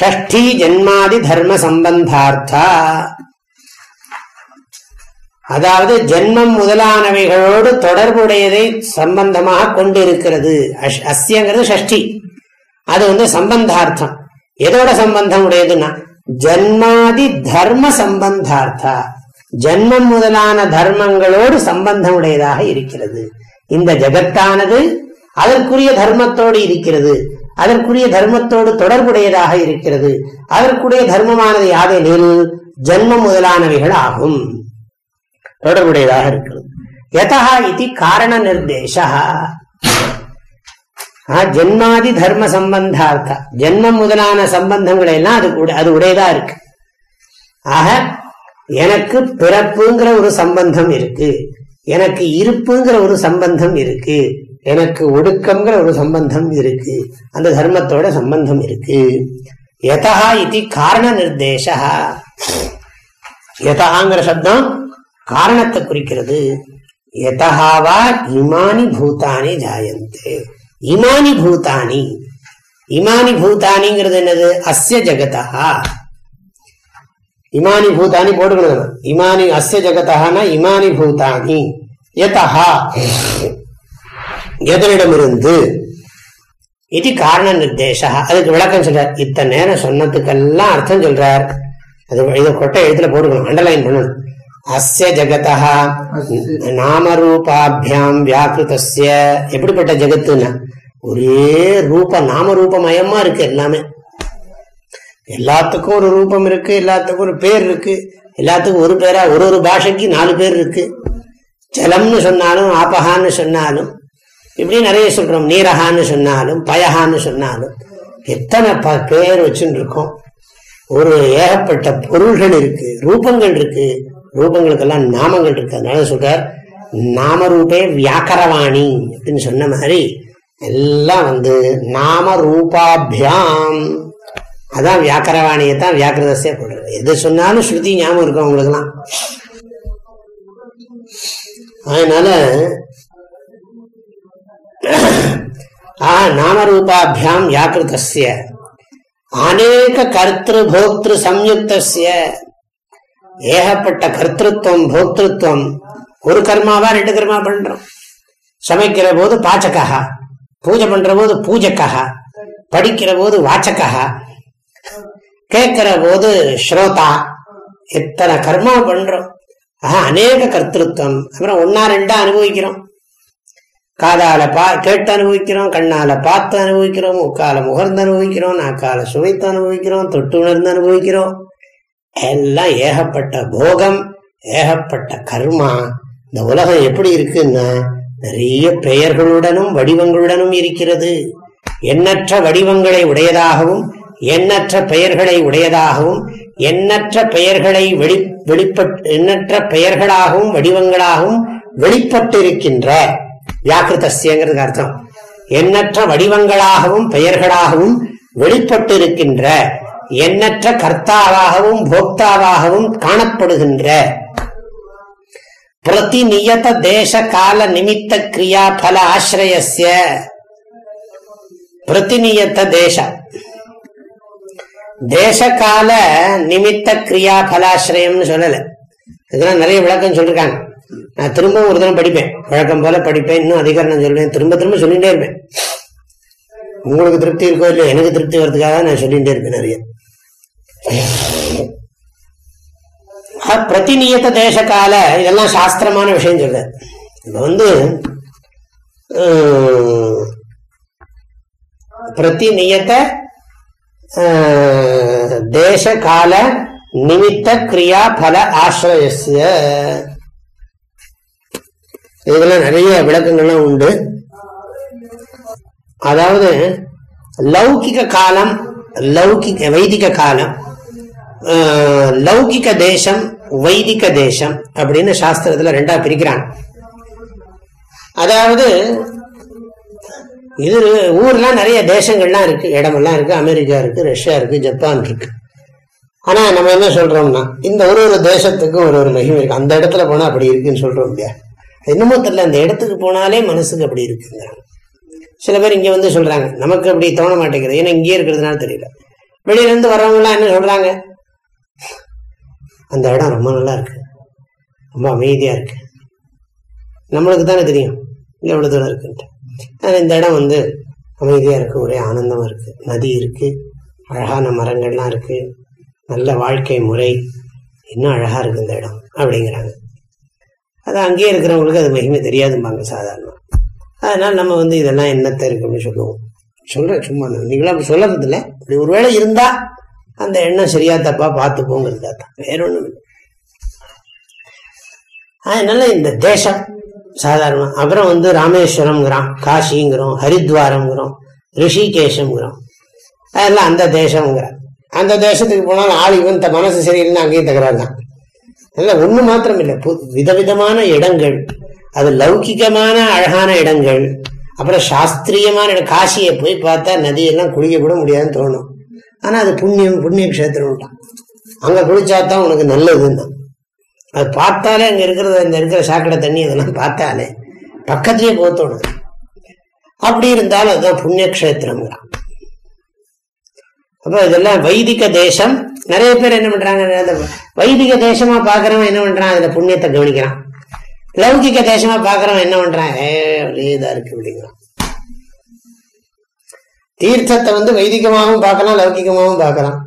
ஷஷ்டி ஜென்மாதி தர்ம சம்பந்தார்த்தா அதாவது ஜென்மம் முதலானவைகளோடு தொடர்புடையதை சம்பந்தமாக கொண்டிருக்கிறது. அஸ்யங்கிறது ஷஷ்டி. அது வந்து சம்பந்தார்த்தம். எதோட சம்பந்தம் உடையதுன்னா ஜன்மாதி தர்ம சம்பந்தார்த்தா ஜென்மம் முதலான தர்மங்களோடு சம்பந்தம் உடையதாக இருக்கிறது. இந்த ஜகத்தானது அதற்குரிய தர்மத்தோடு இருக்கிறது. அதற்குரிய தர்மத்தோடு தொடர்புடையதாக இருக்கிறது. அதற்குரிய தர்மமானது யாதெனில் ஜன்மம் முதலானவைகள் ஆகும் தொடர்புடையதாக இருக்கிறது. யதா இது காரண நிர்தேசா ஜென்மாதி தர்ம சம்பந்தார்த்தா. ஜென்மம் முதலான சம்பந்தங்களை எல்லாம் அது அது உடையதா இருக்கு. ஆக எனக்கு பிறப்புங்கிற ஒரு சம்பந்தம் இருக்கு. எனக்கு இருப்புங்கிற ஒரு சம்பந்தம் இருக்கு. எனக்கு ஒடுக்கம்ங்கிற ஒரு சம்பந்தம் இருக்கு. அந்த தர்மத்தோட சம்பந்தம் இருக்கு. யதா இது காரண நிர்தேசா யதாங்கிற சப்தம் காரணத்தை குறிக்கிறது. யதஹாவா இமானி பூதானி ஜாயந்தே. இமானி பூதானி. இமானி பூதானிங்கிறது என்னது? அஸ்ய ஜெகதா இமானி பூதானி போட்டுக்கணும். இமானி அஸ்ய ஜெகதானா இமானி பூதானி. யதஹா. எதனிடமிருந்து? இது காரண நிர்தேசா. அதுக்கு விளக்கம் சொல்றார். இத்தனை நேரம் சொன்னதுக்கெல்லாம் அர்த்தம் சொல்றார். அது இதை கொட்டை எழுத்துல போட்டுக்கணும். அண்டர்லைன் பண்ணணும். அஸ்ய ஜகதா நாமரூபாபியாம் வியாக்கிருதஸ்ய எப்படிப்பட்ட ஜெகத்துன்னா? ஒரே ரூப நாமரூபமயமா இருக்கு எல்லாமே. எல்லாத்துக்கும் ஒரு ரூபம் இருக்கு எல்லாத்துக்கும் ஒரு பேர் இருக்கு. எல்லாத்துக்கும் ஒரு பேரா ஒரு ஒரு பாஷைக்கு நாலு பேர் இருக்கு. ஜலம்னு சொன்னாலும் ஆபகான்னு சொன்னாலும் இப்படி நிறைய சொல்றோம். நீரகான்னு சொன்னாலும் பயகான்னு சொன்னாலும் எத்தனை ப பேர் வச்சுன்னு இருக்கோம் ஒரு ஏகப்பட்ட பொருள்கள் இருக்கு ரூபங்கள் இருக்கு. ரூபங்களுக்கெல்லாம் நாமங்கள் இருக்கு. அதனால சொல்றார் நாமரூபே வியாக்கரவாணி அப்படின்னு சொன்ன மாதிரி எல்லாம் வந்து நாம ரூபாபியாம் அதான் வியாக்கரவாணியை தான் வியாக்கிரதசே போடுறது எது சொன்னாலும் ஸ்ருதி ஞாபகம் இருக்கும் அவங்களுக்குலாம் அதனால ஆ நாமரூபாபியாம் வியாக்கிருத்திய அநேக கர்த்திரு போக்திரு சம்யுக்திய ஏகப்பட்ட கர்த்திருவம் போக்திருத்துவம் ஒரு கர்மாவா ரெண்டு கர்மா பண்றோம் சமைக்கிற போது பாச்சகா பூஜை பண்ற போது பூஜக்கா படிக்கிற போது வாச்சகா கேட்கிற போது ஸ்ரோதா எத்தனை கர்மா பண்றோம் ஆஹா அநேக கர்த்திருவம் அப்புறம் ஒன்னா ரெண்டா அனுபவிக்கிறோம் காதால பா கேட்டு அனுபவிக்கிறோம் கண்ணால பார்த்து அனுபவிக்கிறோம் முக்கால முகர்ந்து அனுபவிக்கிறோம் நாக்கால சுவைத்து அனுபவிக்கிறோம் தொட்டு உணர்ந்து அனுபவிக்கிறோம் எல்லாம் ஏகப்பட்ட போகம் ஏகப்பட்ட கர்மா. இந்த உலகம் எப்படி இருக்குன்னா நிறைய பெயர்களுடனும் வடிவங்களுடனும் இருக்கிறது. எண்ணற்ற வடிவங்களை உடையதாகவும் எண்ணற்ற பெயர்களை உடையதாகவும் எண்ணற்ற பெயர்களை வெளி வெளிப்பட் எண்ணற்ற பெயர்களாகவும் வடிவங்களாகவும் வெளிப்பட்டிருக்கின்ற வியாக்கிருதஸ்யங்கிறது அர்த்தம். எண்ணற்ற வடிவங்களாகவும் பெயர்களாகவும் வெளிப்பட்டு இருக்கின்ற எண்ணற்ற கர்த்தாவாகவும் போக்தாவாகவும் காணப்படுகின்ற பிரதிநியத தேச கால நிமித்த கிரியா பல ஆசிரியசிய பிரதிநியத்த தேச. தேசகால நிமித்த கிரியா பலாசிரயம்னு சொல்லல. இதெல்லாம் நிறைய விளக்கம் சொல்லிருக்காங்க. நான் திரும்பவும் ஒரு தினம் படிப்பேன். வழக்கம் போல படிப்பேன். இன்னும் அதிகாரம் சொல்லுவேன் திரும்ப திரும்ப சொல்லிட்டே இருப்பேன். உங்களுக்கு திருப்தி இருக்கோ இல்லையோ எனக்கு திருப்தி வர்றதுக்காக நான் சொல்லிட்டே இருப்பேன் நிறைய. பிரதிநியத்த தேச கால இதெல்லாம் சாஸ்திரமான விஷயம் சொல்ற இப்ப வந்து பிரதிநியத்த தேச கால நிமித்த கிரியா பல ஆசிரயசிய இதெல்லாம் நிறைய விளக்கங்கள்லாம் உண்டு. அதாவது லௌகிக காலம் லௌகிக வைதிக காலம் லௌகிக தேசம் வைதிக தேசம் அப்படின்னு சாஸ்திரத்துல ரெண்டா பிரிக்கிறாங்க. அதாவது இது ஊர்லாம் நிறைய தேசங்கள்லாம் இருக்கு. இடமெல்லாம் இருக்கு. அமெரிக்கா இருக்கு ரஷ்யா இருக்கு ஜப்பான் இருக்கு. ஆனா நம்ம என்ன சொல்றோம்னா இந்த ஒரு ஒரு தேசத்துக்கும் ஒரு ஒரு மகிமை இருக்கு. அந்த இடத்துல போனா அப்படி இருக்குன்னு சொல்றோம் இல்லையா? என்னமோ தெரியல அந்த இடத்துக்கு போனாலே மனசுக்கு அப்படி இருக்குங்கிறாங்க சில பேர் இங்கே வந்து சொல்கிறாங்க நமக்கு அப்படி தோண மாட்டேங்குது. ஏன்னா இங்கேயே இருக்கிறதுனால தெரியல. வெளியிலேருந்து வரவங்களாம் என்ன சொல்கிறாங்க அந்த இடம் ரொம்ப நல்லா இருக்கு. ரொம்ப அமைதியாக இருக்கு. நம்மளுக்கு தானே தெரியும் இங்கே எவ்வளோ தூரம் இருக்குன்ட்டு. ஆனால் இந்த இடம் வந்து அமைதியாக இருக்குது ஒரே ஆனந்தமாக இருக்குது நதி இருக்குது அழகான மரங்கள்லாம் இருக்குது நல்ல வாழ்க்கை முறை. இன்னும் அழகாக இருக்குது இந்த இடம் அப்படிங்கிறாங்க. அது அங்கேயே இருக்கிறவங்களுக்கு அது மகிமை தெரியாதும்பாங்க சாதாரணமாக அதனால் நம்ம வந்து இதெல்லாம் என்னத்தை இருக்குன்னு சொல்லுவோம். சொல்கிறேன் சும்மா நீங்களும் அப்படி சொல்றது இல்லை ஒருவேளை இருந்தா அந்த எண்ணம் சரியா தப்பா பார்த்துப்போங்கிறதா தான் வேற ஒன்றும் இல்லை. அதனால இந்த தேசம் சாதாரண அப்புறம் வந்து ராமேஸ்வரம்ங்கிறோம் காசிங்கிறோம் ஹரித்வாரம்ங்கிறோம் ரிஷிகேஷம்ங்கிறோம் அதெல்லாம் அந்த தேசம்ங்கிறான் அந்த தேசத்துக்கு போனாலும் ஆள் இவன் மனசு சரியில்லைன்னு அங்கேயும் தகராறு தான். இல்லை ஒன்று மாத்திரம் இல்லை விதவிதமான இடங்கள். அது லௌகிகமான அழகான இடங்கள். அப்புறம் சாஸ்திரியமான இடம். காசியை போய் பார்த்தா நதியெல்லாம் குளிக்க கூட முடியாதுன்னு தோணும். ஆனா அது புண்ணியம் புண்ணிய கஷேத்திரம் அங்க குளிச்சாதான் உனக்கு நல்லதுன்னு. அது பார்த்தாலே அங்க இருக்கிறது அந்த இருக்கிற சாக்கடை தண்ணி அதெல்லாம் பார்த்தாலே பக்கத்துலேயே போக தோணுது. அப்படி இருந்தாலும் அதுதான் புண்ணிய கஷேத்திரம்ங்கிறான் அப்போ இதெல்லாம் வைதிக தேசம் நிறைய பேர் என்ன பண்றாங்க அந்த வைதிக தேசமா பாக்குறவன் என்ன பண்றான் அதுல புண்ணியத்தை கவனிக்கிறான். லௌகிக தேசமா பாக்குறவன் என்ன பண்றான் ஏ இதா இருக்கு அப்படிங்கிறான். தீர்த்தத்தை வந்து வைதிகமாகவும் பார்க்கலாம் லௌகிகமாகவும் பார்க்கலாம்.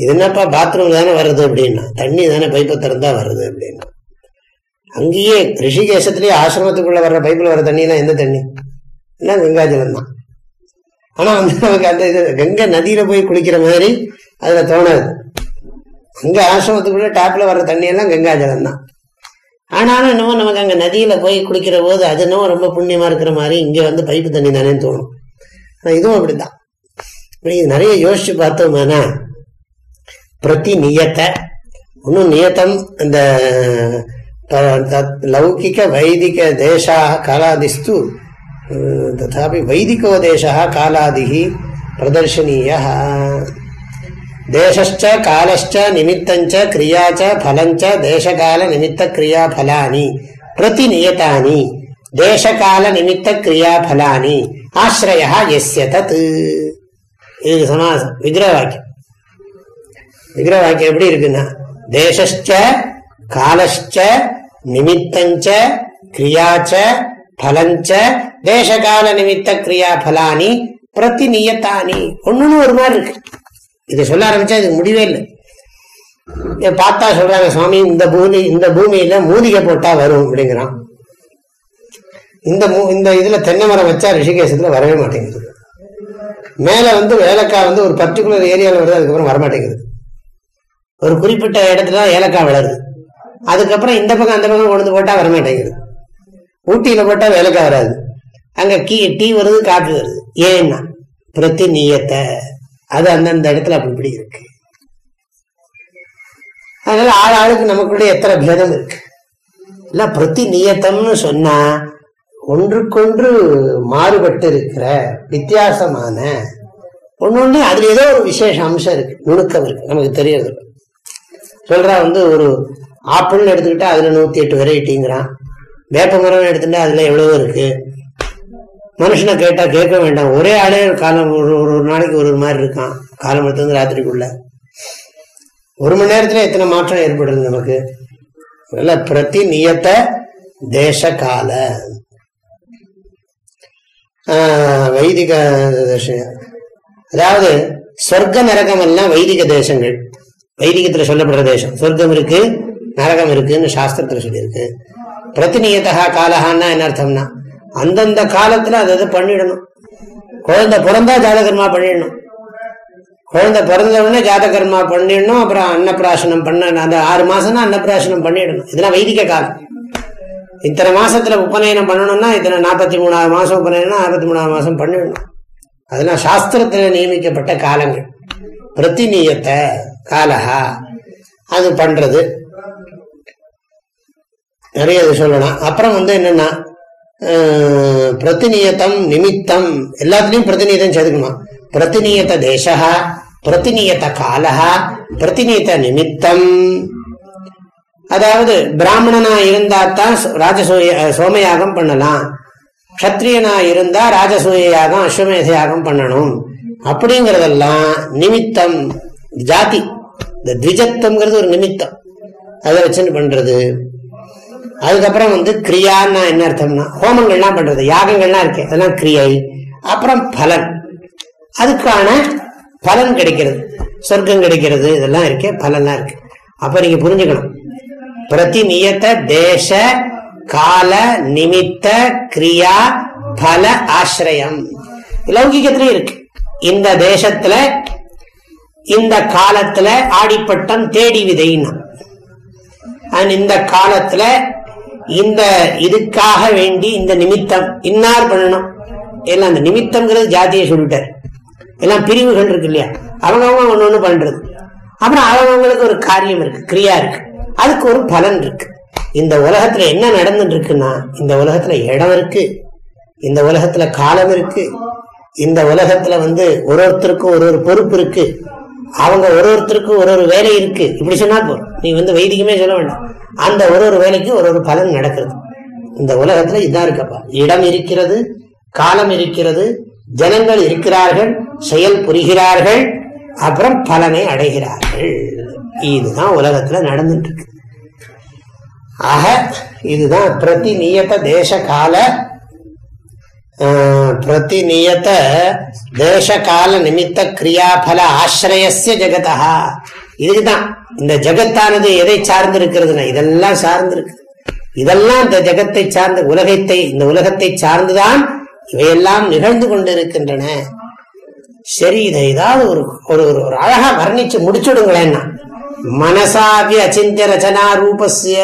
இது என்னப்பா பாத்ரூம் தானே வருது அப்படின்னா தண்ணி தானே பைப்பை திறந்தா வருது அப்படின்னா. அங்கேயே ரிஷிகேசத்திலேயே ஆசிரமத்துக்குள்ள வர்ற பைப்பில் வர தண்ணியெல்லாம் எந்த தண்ணி? எல்லாம் கங்காஜலம் தான். ஆனா வந்து நமக்கு அந்த இது கங்கை நதியில போய் குளிக்கிற மாதிரி அதுல தோணாது. அங்க ஆசிரமத்துக்குள்ள டாப்பில் வர்ற தண்ணியெல்லாம் கங்காஜலம் தான். ஆனாலும் என்னமோ நமக்கு அங்கே நதியில் போய் குளிக்கிற போது அது என்னமோ ரொம்ப புண்ணியமாக இருக்கிற மாதிரி இங்கே வந்து பைப்பு தண்ணி தானே தோணும். ஆனால் இதுவும் அப்படி தான் இப்படி நிறைய யோசிச்சு பார்த்தோம்னா பிரதி நியத்தை ஒன்றும் நியத்தம் இந்த லௌகிக வைதிக தேசா காலாதிஸ்து ததாபி வைதிகோ தேசா காலாதிகி பிரதர்ஷனீயா தேசஸ்ச காலஸ்ச நிமித்தஞ்ச கிரியாச்ச பலஞ்ச தேசகால நிமித்த கிரியா பலானி பிரதி நியதானி தேசகால நிமித்த கிரியா பலானி ஆசிரயா எஸ்ய தத் இது சமாசம் விக்கிரக வாக்கியம். விக்கிரக வாக்கியம் எப்படி இருக்குன்னா தேசஸ்ச காலஸ்ச நிமித்தஞ்ச கிரியாச்ச பலஞ்ச தேசகால நிமித்த கிரியா பலானி பிரதிநியத்தானி ஒன்றுன்னு ஒரு மாதிரி இருக்கு. இதை சொல்ல ஆரம்பிச்சா இதுக்கு முடிவே இல்லை. இதை பார்த்தா சொல்றாங்க சுவாமி இந்த பூமி இந்த பூமியில மூலிகை போட்டா வரும் அப்படிங்கிறான். இந்த மூ இந்த இதுல தென்னை மரம் வச்சா ரிஷிகேசத்துல வரவே மாட்டேங்குது. மேல வந்து வேலைக்காய் வந்து ஒரு பர்டிகுலர் ஏரியாவில் வருது அதுக்கப்புறம் வரமாட்டேங்குது. ஒரு குறிப்பிட்ட இடத்துல தான் ஏலக்காய் வளருது. அதுக்கப்புறம் இந்த பக்கம் அந்த பக்கம் கொண்டு போட்டா வரமாட்டேங்குது. ஊட்டியில போட்டா வேலைக்காய் வராது. அங்க கீ டீ வருது காஃபி வருது. ஏன்னா பிரதி நீயத்தை அது அந்தந்த இடத்துல அப்படி இப்படி இருக்கு. அதனால ஆள் ஆளுக்கு நமக்குள்ள எத்தனை பேதம் இருக்கு. இல்ல பிரதி நியத்தம்னு சொன்னா ஒன்றுக்கொன்று மாறுபட்டு இருக்கிற வித்தியாசமான ஒன்னொன்னு அதுல ஏதோ ஒரு விசேஷ அம்சம் இருக்கு. நுணுக்கம் இருக்கு. நமக்கு தெரியறது சொல்றா வந்து ஒரு ஆப்பிள்னு எடுத்துக்கிட்டா அதுல நூத்தி எட்டு வெரைட்டிங்கிறான் வேப்ப மரம் எடுத்துட்டா அதுல எவ்வளவோ இருக்கு. மனுஷனை கேட்டா கேட்க வேண்டாம். ஒரே ஆளே காலம் ஒரு ஒரு ஒரு நாளைக்கு ஒரு மாதிரி இருக்கான். காலம் எடுத்து ராத்திரிக்குள்ள. ஒரு மணி நேரத்துல எத்தனை மாற்றம் ஏற்படுது நமக்கு? நல்ல பிரதி நியத்த தேச கால ஆஹ் வைதிக அதாவது சொர்க்க நரகம் எல்லாம் வைதிக தேசங்கள். வைதிகத்துல சொல்லப்படுற தேசம். சொர்க்கம் இருக்கு நரகம் இருக்குன்னு சாஸ்திரத்துல சொல்லியிருக்கு. பிரதிநியத்தகா காலஹான்னா என்ன அர்த்தம்னா அந்தந்த காலத்துல அதை அதை பண்ணிடணும். குழந்தை பிறந்தா ஜாதகர்மா பண்ணிடணும். குழந்தை பிறந்த உடனே ஜாதகர்மா பண்ணிடணும் அப்புறம் அன்னப்பிராசனம் பண்ண அந்த ஆறு மாசம்னா அன்னப்பிராசனம் பண்ணிடணும். இதெல்லாம் வைதிக காலம். இத்தனை மாசத்துல உபநயனம் பண்ணணும்னா இத்தனை நாற்பத்தி மூணாவது மாசம் உபநயனம் நாற்பத்தி மூணாவது மாசம் பண்ணிடணும். அதெல்லாம் சாஸ்திரத்துல நியமிக்கப்பட்ட காலங்கள். பிரதிநியத்தை காலஹா அது பண்றது. நிறைய இது சொல்லலாம். அப்புறம் வந்து என்னன்னா பிரதிநியத்தம் நிமித்தம் எல்லாத்துலயும் பிரதிநியதம் சேர்த்துக்கணும் பிரதிநியத தேசா பிரதிநியத காலா பிரதிநியத நிமித்தம் அதாவது பிராமணனா இருந்தா தான் ராஜசூய சோமயாகம் பண்ணலாம் க்ஷத்ரியனா இருந்தா ராஜசூய யாகம் அஸ்வமேத யாகம் பண்ணணும் அப்படிங்கறதெல்லாம் நிமித்தம் ஜாதி இந்த த்விஜத்துவங்கிறது ஒரு நிமித்தம் அதை வச்சுன்னு பண்றது அதுக்கப்புறம் வந்து கிரியான்னா என்ன அர்த்தம்னா ஹோமங்கள்லாம் பண்றது? யாகங்கள்லாம் இருக்கு. அதெல்லாம் கிரியை அப்புறம் பலன். அதுக்கான பலன் கிடைக்கிறது. சொர்க்கம் கிடைக்கிறது இதெல்லாம் இருக்கு பலன்லாம் இருக்கு. அப்ப நீங்க புரிஞ்சுக்கணும். பிரதிநியத்த தேச கால நிமித்த கிரியா பல ஆசிரியம். லௌகிகத்திலயும் இருக்கு. இந்த தேசத்துல இந்த காலத்துல ஆடிப்பட்டம் தேடி விதைன்னா அண்ட் இந்த காலத்துல இந்த இதுக்காக வேண்டி இந்த நிமித்தம் இன்னார் பண்ணணும்? எல்லாம் அந்த நிமித்தம்ங்கிறது ஜாதியை சொல்லிட்டார். எல்லாம் பிரிவுகள் இருக்கு இல்லையா? அவங்கவுங்க ஒன்று ஒண்ணு பண்றது. அப்புறம் அவங்கவுங்களுக்கு ஒரு காரியம் இருக்கு கிரியா இருக்கு. அதுக்கு ஒரு பலன் இருக்கு. இந்த உலகத்துல என்ன நடந்துட்டு இருக்குன்னா இந்த உலகத்துல இடம் இருக்கு இந்த உலகத்துல காலம் இருக்கு இந்த உலகத்துல வந்து ஒரு ஒருத்தருக்கும் ஒரு ஒரு பொறுப்பு இருக்கு. அவங்க ஒரு ஒருத்தருக்கும் ஒரு ஒரு வேலை இருக்கு. இப்படி சொன்னா போதும். நீ வந்து வைதிகமே சொல்ல வேண்டாம். அந்த ஒரு ஒரு வேலைக்கு ஒரு ஒரு பலன் நடக்கிறது. இந்த உலகத்துல இதான் இருக்கப்பா. இடம் இருக்கிறது காலம் இருக்கிறது ஜனங்கள் இருக்கிறார்கள் செயல் புரிகிறார்கள் அப்புறம் பலனை அடைகிறார்கள். இதுதான் உலகத்துல நடந்துட்டு இருக்கு. ஆக இதுதான் பிரதிநியத தேச கால பிரதிநியத தேசகால நிமித்த கிரியாபல ஆசிரயசிய ஜெகதா இதுதான் இந்த ஜெகத்தானது எதை சார்ந்து இருக்கிறதுனா இதெல்லாம் சார்ந்திருக்கு இதெல்லாம் இந்த ஜெகத்தை சார்ந்த உலகத்தை இந்த உலகத்தை சார்ந்துதான் இவையெல்லாம் நிகழ்ந்து கொண்டிருக்கின்றன சரி இதை ஏதாவது ஒரு ஒரு ஒரு அழகா வர்ணிச்சு முடிச்சுடுங்களேன்னா மனசாவிய அச்சிந்திய ரச்சனா ரூபஸ்ய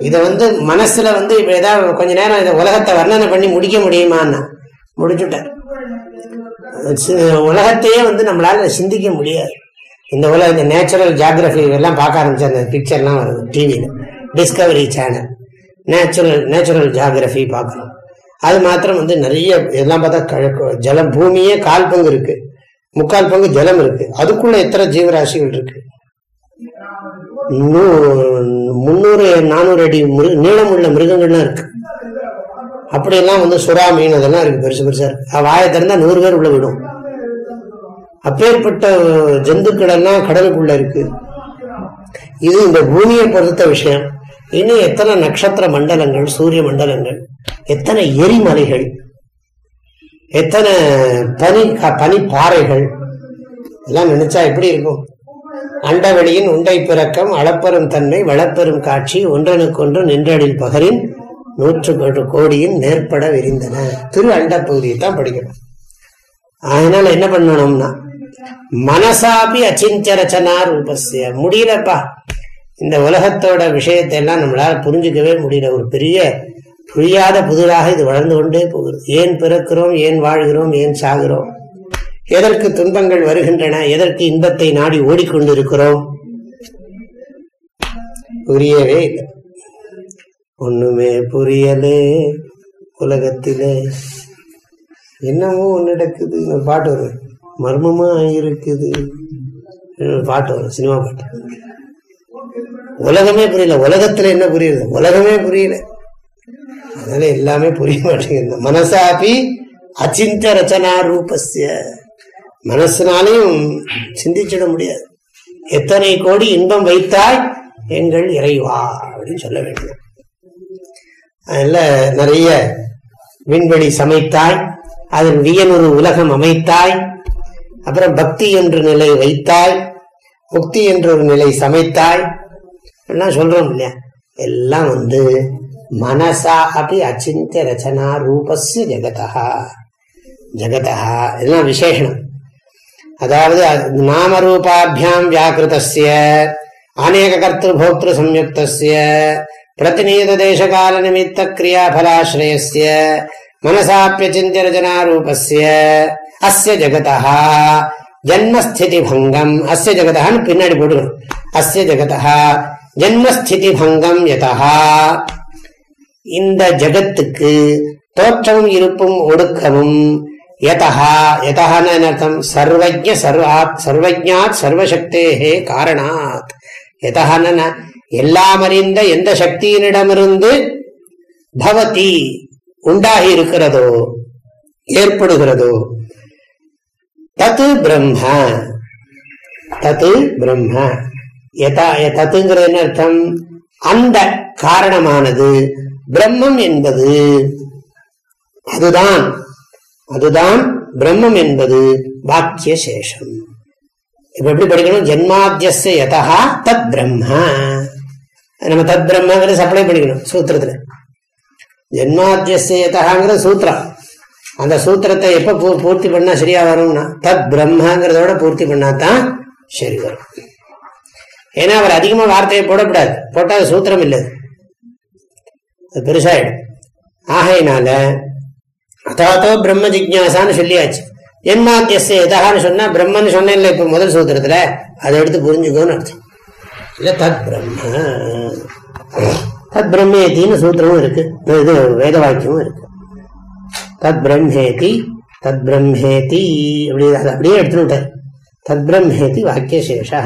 இதை வந்து மனசுல வந்து இப்ப ஏதாவது கொஞ்ச நேரம் இதை உலகத்தை வர்ணனை பண்ணி முடிக்க முடியுமான்னா? முடிச்சுட்டேன். உலகத்தையே வந்து நம்மளால சிந்திக்க முடியாது. இந்த உலக இந்த நேச்சுரல் ஜியாகிரபி எல்லாம் பார்க்க ஆரம்பிச்ச அந்த பிக்சர்லாம் வருது டிவியில Discovery channel natural natural geography பார்க்கணும் அது மாத்திரம் வந்து நிறைய எல்லாம் பார்த்தா ஜலம் பூமியே கால் பங்கு இருக்கு. முக்கால் பங்கு ஜலம் இருக்கு. அதுக்குள்ள எத்தனை ஜீவராசிகள் இருக்கு? முன்னூறு நானூறு அடி நீளமுள்ள மிருகங்கள்லாம் இருக்கு. அப்படியெல்லாம் வந்து சுறா மீன் அதெல்லாம் இருக்கு பெருசு பெருசா. இருக்கு வாயை திறந்தா நூறு பேர் உள்ள விடும் அப்பேற்பட்ட ஜந்துக்கள் எல்லாம் கடலுக்குள்ள இருக்கு. இது இந்த பூமியை பொறுத்த விஷயம். இன்னும் எத்தனை நட்சத்திர மண்டலங்கள் சூரிய மண்டலங்கள் எத்தனை எரிமலைகள் எத்தனை பனி பனி பாறைகள் எல்லாம் நினைச்சா எப்படி இருக்கும்? அண்டவெளியின் உண்டை பிறக்கம் அளப்பெரும் தன்மை வளப்பெரும் காட்சி ஒன்றனுக்கொன்று நின்றடில் பகரின் நூற்று கோடியின் நேர்பட விரிந்தன. திரு அண்ட பகுதியை தான் படிக்கணும். அதனால என்ன பண்ணணும்னா மனசாபி அச்சிஞ்ச ரச்சனா ரூபஸ்ய. முடியலப்பா. இந்த உலகத்தோட விஷயத்தை எல்லாம் நம்மளால புரிஞ்சுக்கவே முடியல. ஒரு பெரிய புரியாத புதிராக இது வளர்ந்து கொண்டே போகுது. ஏன் பிறக்கிறோம் ஏன் வாழ்கிறோம் ஏன் சாகிறோம்? எதற்கு துன்பங்கள் வருகின்றன? எதற்கு இன்பத்தை நாடி ஓடிக்கொண்டிருக்கிறோம்? புரியவே இல்லை. ஒண்ணுமே புரியலே. உலகத்திலே என்னமோ ஒன்று நடக்குது. பாட்டு வரும் மர்மமா இருக்குது. பாட்டு வரும் சினிமா பாட்டு. உலகமே புரியல. உலகத்துல என்ன புரியுது? உலகமே புரியல. அதனால எல்லாமே புரிய மாட்டேங்குது. மனசாபி அச்சிந்த ரச்சனா ரூபஸ்ய. மனசுனாலையும் சிந்திச்சிட முடியாது. எத்தனை கோடி இன்பம் வைத்தாய் எங்கள் இறைவா அப்படின்னு சொல்ல வேண்டும். அதில் நிறைய விண்வெளி சமைத்தாய் அதன் வியனொரு உலகம் அமைத்தாய் அப்புறம் பக்தி என்ற நிலை வைத்தாய் முக்தி என்ற ஒரு நிலை சமைத்தாய் எல்லாம் சொல்றோம் இல்லையா? எல்லாம் வந்து மனசா அப்படி அச்சிந்திய ரச்சனா ரூபஸ் ஜெகதா ஜெகதா எல்லாம் விசேஷனம். அதாவது நாமரூபாபியாம் வியாக்கிருத்திய அநேக கர்த்திருபோக்திரு சம்யுக்திய பிரதிநீத தேசகால நிமித்த கிரியாபலாசிரயசிய மனசாப்பியச்சிந்திய ரச்சனா ரூபஸ்ய அஸ்ய ஜெகதா ஜன்மஸ்திதி பங்கம் அஸ்ய ஜெகதான்னு பின்னாடி போட்டுக்கணும். அஸ்ய ஜெகதா ஜன்மஸ்திதி பங்கம் யதா இந்த ஜகத்துக்கு தோற்றமும் இருப்பும் ஒடுக்கமும் யதா யதான்னு அர்த்தம் சர்வஜ சர்வாத் சர்வஜாத் சர்வசக்தேகே காரணாத் யதான்னு எல்லாம் அறிந்த எந்த சக்தியினிடமிருந்து பவதி உண்டாகி இருக்கிறதோ ஏற்படுகிறதோ தத்து பிரம்ம தத்து பிரம்ம. தத்துங்கிறது என்ன அர்த்தம்? அந்த காரணமானது பிரம்மம் என்பது அதுதான். அதுதான் பிரம்மம் என்பது வாக்கிய சேஷம் இப்ப எப்படி படிக்கணும்? ஜென்மாத்தியச யதா தத் பிரம்ம. நம்ம தத் பிரம்மங்கிறத சப்ளை பண்ணிக்கணும் சூத்திரத்துல. ஜென்மாத்தியச யதாங்கிற சூத்திரம். அந்த சூத்திரத்தை எப்ப பூர்த்தி பண்ணா சரியா வரும்னா தத் பிரம்மங்கிறதோட பூர்த்தி பண்ணாதான் சரி வரும். ஏன்னா அவர் அதிகமா வார்த்தையை போடக்கூடாது. போட்டா சூத்திரம் இல்லை அது பெருசாயிடும். ஆகையினால அதாத்தோ பிரம்ம ஜிக்யாசான்னு சொல்லியாச்சு. ஜென்மாத்தியச எதான்னு சொன்னா பிரம்மன் சொன்னேன்ல இப்ப முதல் சூத்திரத்துல. அதை எடுத்து புரிஞ்சுக்கோன்னு அர்த்தம். இல்ல தத் பிரம்ம. தத் பிரம்மேத்தின்னு சூத்திரமும் இருக்கு. இது வேத வாக்கியமும் இருக்கு. தத் பிரம்மேதி தத் பிரம்மேதி அப்படி அதை அப்படியே எடுத்துட்டார் தத்பிரம்மேதி வாக்கியசேஷா.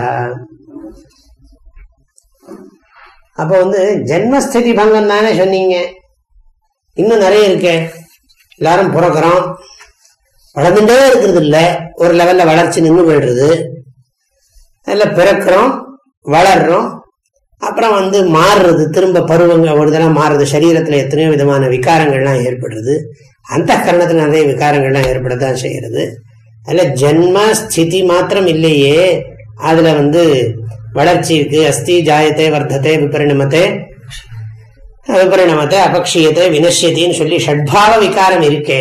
அப்போ வந்து ஜென்மஸ்திதி பங்கம் தானே சொன்னீங்க. இன்னும் நிறைய இருக்கே. எல்லாரும் பிறக்கிறோம். வளர்ந்துட்டே இருக்கிறது இல்லை. ஒரு லெவல்ல வளர்ச்சி நின்று போயிடுறது அதில் பிறக்கிறோம் வளர்றோம். அப்புறம் வந்து மாறுறது திரும்ப பருவங்கள் ஒரு தினம் மாறுறது சரீரத்தில் எத்தனையோ விதமான விகாரங்கள்லாம் ஏற்படுறது அந்த கரணத்தில் நிறைய விகாரங்கள்லாம் ஏற்படத்தான் செய்கிறது. அதில் ஜென்ம ஸ்திதி மாத்திரம் இல்லையே. அதில் வந்து வளர்ச்சி இருக்குது அஸ்தி ஜாயத்தை வர்த்தத்தை விபரிணமத்தை. விபரிணமத்தை அபக்ஷியத்தை வினஷ்யத்தின்னு சொல்லி ஷட்பாவ விகாரம் இருக்கே.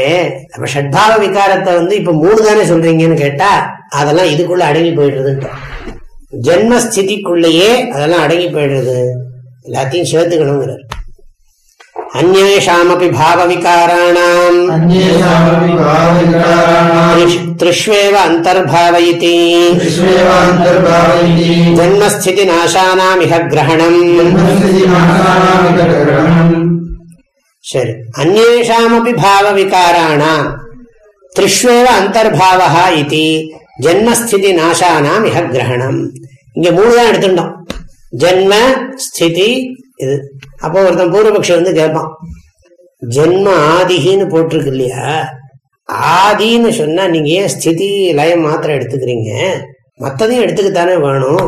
அப்ப ஷட்பாவ விகாரத்தை வந்து இப்ப மூணு தானே சொல்றீங்கன்னு கேட்டா அதெல்லாம் இதுக்குள்ள அடங்கி போயிடுறதுன்றோம் ஜென்மஸ்திதிக்குள்ளேயே அதெல்லாம் அடங்கி போயிடுறது. எல்லாத்தையும் சேர்த்துக்கணுங்கிறார். अन्येषामपि भावविकाराणाम् திருஷ்வேவ அந்தர்பாவயிதி विश्वेवान्तर्भावयति ஜன்மஸ்திதி நாசானாம் இஹ கிரகணம் जन्मस्थितिनाशानामिकग्रहणम् சரி அந்நேஷாமபி பாவ விகாராணாம் திருஷ்வேவ அந்தர்பாவா இது ஜன்மஸ்திதி நாசானாம் இஹ கிரகணம் இங்க மூணு தான் எடுத்துட்டோம் ஜென்ம ஸ்திதி இது. அப்போ ஒருத்தன் பூர்வபக்ஷி வந்து கேட்பான் ஜென்ம ஆதிகின்னு போட்டிருக்கு இல்லையா? ஆதின்னு சொன்னா நீங்க ஏன் ஸ்திதி லயம் மாத்திரம் எடுத்துக்கிறீங்க? மற்றதையும் எடுத்துக்கத்தானே வேணும்.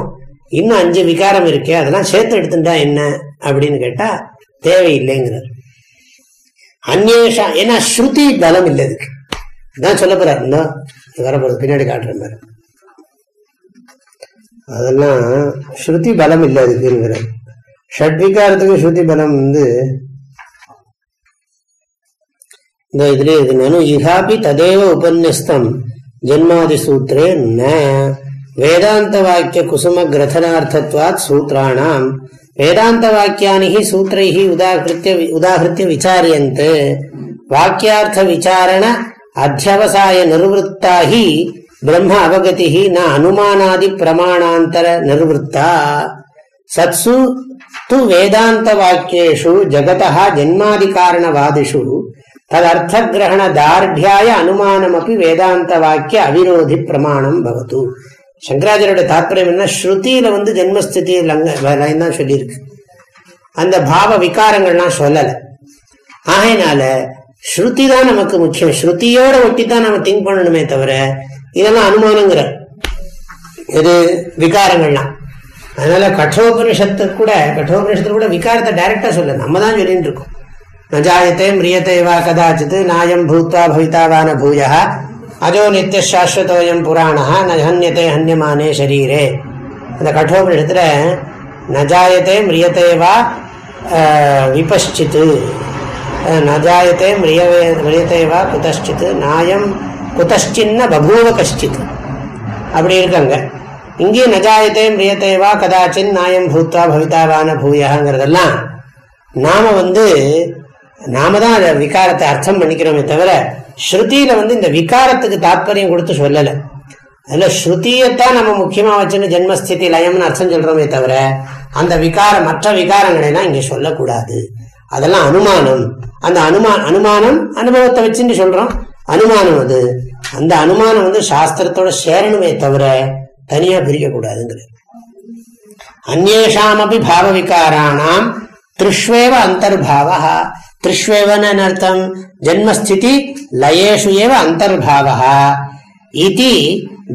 இன்னும் அஞ்சு விகாரம் இருக்கே அதெல்லாம் சேர்த்து எடுத்துட்டா என்ன? அப்படின்னு கேட்டா தேவையில்லைங்கிறார். அந்நேஷா ஏன்னா ஸ்ருதி பலம் இல்லை இதுக்கு இதான் சொல்ல போறாரு. இந்த வரப்போறது பின்னாடி காட்டுற மாதிரி. அதெல்லாம் ஸ்ருதி பலம் இல்லை அதுக்குங்கிறார். ஷட்விகாரத்துக்கு ஸ்ருதி பலம் வந்து இந்த இதுல இது நனு இஹாபி ததேவ உபன்யஸ்தம் ஜென்மாதி சூத்திரே ந வேதாந்த வாக்கிய குசும கிரதனார்த்தத்வாத் சூத்திராணாம் வேதாந்த வாக்கியானி சூத்திரை உதாகிருத்திய உதாகிருத்திய விசாரியந்தே வாக்கியார்த்த விசாரண அத்தியவசாய நிர்வத்தாகி பிரம்ம அவகதி ந அனுமானாதி பிரமாணாந்தர நிர்வத்தா. சத்சு து வேதாந்த வாக்கியேஷு ஜகதः ஜன்மாதிகாரணவாதிஷு ததர்த்த கிரகண தார்டியாய அனுமானமப்பி வேதாந்த வாக்கிய அவிரோதி பிரமாணம் பவத்து சங்கராச்சாரியோட தாற்பயம் என்ன ஸ்ருதியில வந்து ஜென்மஸ்திதி லங்க லைன் தான் சொல்லியிருக்கு அந்த பாவ விகாரங்கள்லாம் சொல்லலை ஆகையினால ஸ்ருதி தான் நமக்கு முக்கியம் ஸ்ருதியோட ஒட்டி தான் நம்ம திங்க் பண்ணணுமே தவிர இதெல்லாம் அனுமானங்கிற இது விகாரங்கள்லாம் அதனால கட்டோபனிஷத்து கூட கட்டோபனிஷத்து கூட விகாரத்தை டைரக்டா சொல்லு. நம்ம தான் சொல்லிட்டு இருக்கோம். நஜாயத்தை மிரியத்தை வா கதாச்சித் நாயம் பூத்தா பவிதாவான பூயா அஜோ நித்திய சாஸ்வதோயம் புராணா நஹன்யத்தை ஹன்யமானே ஷரீரே. அந்த கட்டோபனிஷத்துல நஜாயத்தை மிரியத்தை வா விபஷ்சித்து நஜாயத்தை மிரியவே மிரியத்தை வா குதஷ்டித் நாயம் குதஷ்டின்ன பபூவ கஷ்டித் அப்படி இருக்காங்க. இங்கே நஜாயத்தை மிரியத்தை வா கதாச்சின் நாயம் பூத்வா பவிதாவான பூயாங்கிறதெல்லாம் நாம வந்து நாம தான் அந்த விகாரத்தை அர்த்தம் பண்ணிக்கிறோமே தவிர ஸ்ருதியில வந்து இந்த விகாரத்துக்கு தாற்பயம் கொடுத்து சொல்லலை. அதில் ஸ்ருதியைத்தான் நம்ம முக்கியமாக வச்சுன்னு ஜென்மஸ்திதி லயம்னு அர்த்தம் சொல்கிறோமே தவிர அந்த விகாரம் மற்ற விகாரங்களை இங்கே சொல்லக்கூடாது. அதெல்லாம் அனுமானம். அந்த அனுமா அனுமானம் அனுபவத்தை வச்சுன்னு சொல்கிறோம் அனுமானம் அது. அந்த அனுமானம் வந்து சாஸ்திரத்தோட சேரணுமே தவிர தனியா பிரிக்க அந்நேஷாம் அப்படி பாவ விகாராணாம் திருஷ்வேவ அந்தர்பாவா திருஷ்வேவன் அர்த்தம்? ஜென்மஸ்திதி லயேஷு ஏவ அந்தர்பாவா இது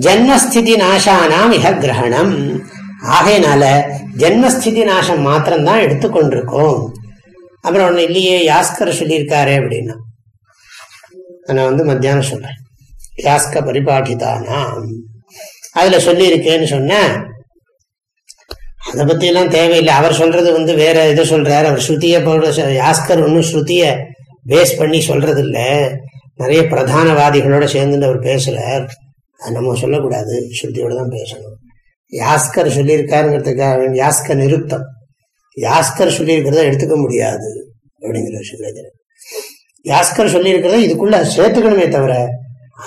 ஜென்மஸ்திதி நாசானாம் இக கிரகணம். ஆகையினால ஜென்மஸ்திதி நாசம் மாத்திரம்தான் எடுத்துக்கொண்டிருக்கோம். அப்புறம் ஒன்று இல்லையே யாஸ்கர் சொல்லியிருக்காரு அப்படின்னா. நான் வந்து மத்தியானம் சொல்றேன். யாஸ்க பரிபாட்டிதானாம் அதுல சொல்லியிருக்கேன்னு சொன்னேன் அதை பத்தி எல்லாம் தேவையில்லை. அவர் சொல்றது வந்து வேற இதை சொல்றாரு. அவர் ஸ்ருதிய போட யாஸ்கர் ஒன்றும் ஸ்ருதிய பேஸ் பண்ணி சொல்றது இல்ல நிறைய பிரதானவாதிகளோட சேர்ந்து அவர் பேசுறார். அது நம்ம சொல்லக்கூடாது. ஸ்ருதியோட தான் பேசணும். யாஸ்கர் சொல்லியிருக்காருங்கிறதுக்காக யாஸ்கர் நிறுத்தம் யாஸ்கர் சொல்லியிருக்கிறத எடுத்துக்க முடியாது அப்படிங்கிற சிவராஜர் யாஸ்கர் சொல்லியிருக்கிறத இதுக்குள்ள சேர்த்துக்கணுமே தவிர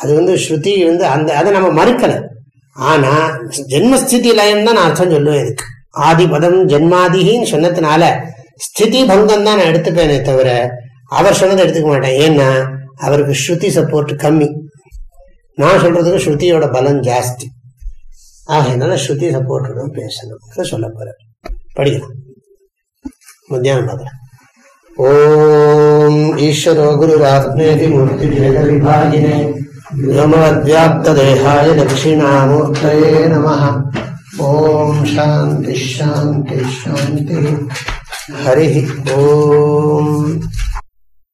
அது வந்து ஸ்ருதி வந்து அந்த அதை நம்ம மறுக்கலை. ஆனா ஜென்மஸ்திதி லயம் தான் நான் அர்த்தம் சொல்லுவேன் இதுக்கு. ஆதிபதம் ஜென்மாதிகின்னு சொன்னதுனால ஸ்திதி பங்கம் தான் நான் எடுத்துப்பேனே தவிர அவர் சொன்னதை எடுத்துக்க மாட்டேன். ஏன்னா அவருக்கு ஸ்ருதி சப்போர்ட் கம்மி. நான் சொல்றதுக்கு ஸ்ருதியோட பலம் ஜாஸ்தி. ஆகையினால ஸ்ருதி சப்போர்ட்டுடன் பேசணும். சொல்ல போறார். படிக்கலாம். மத்தியானம் பார்க்கலாம். ஓம் ஈஸ்வரோ குருராத்மேதி மூர்த்தி பேத व्योमव्याप्तदेहाय दक्षिणामूर्तये नमः। ॐ शान्तिः शान्तिः शान्तिः। हरिः ओम्।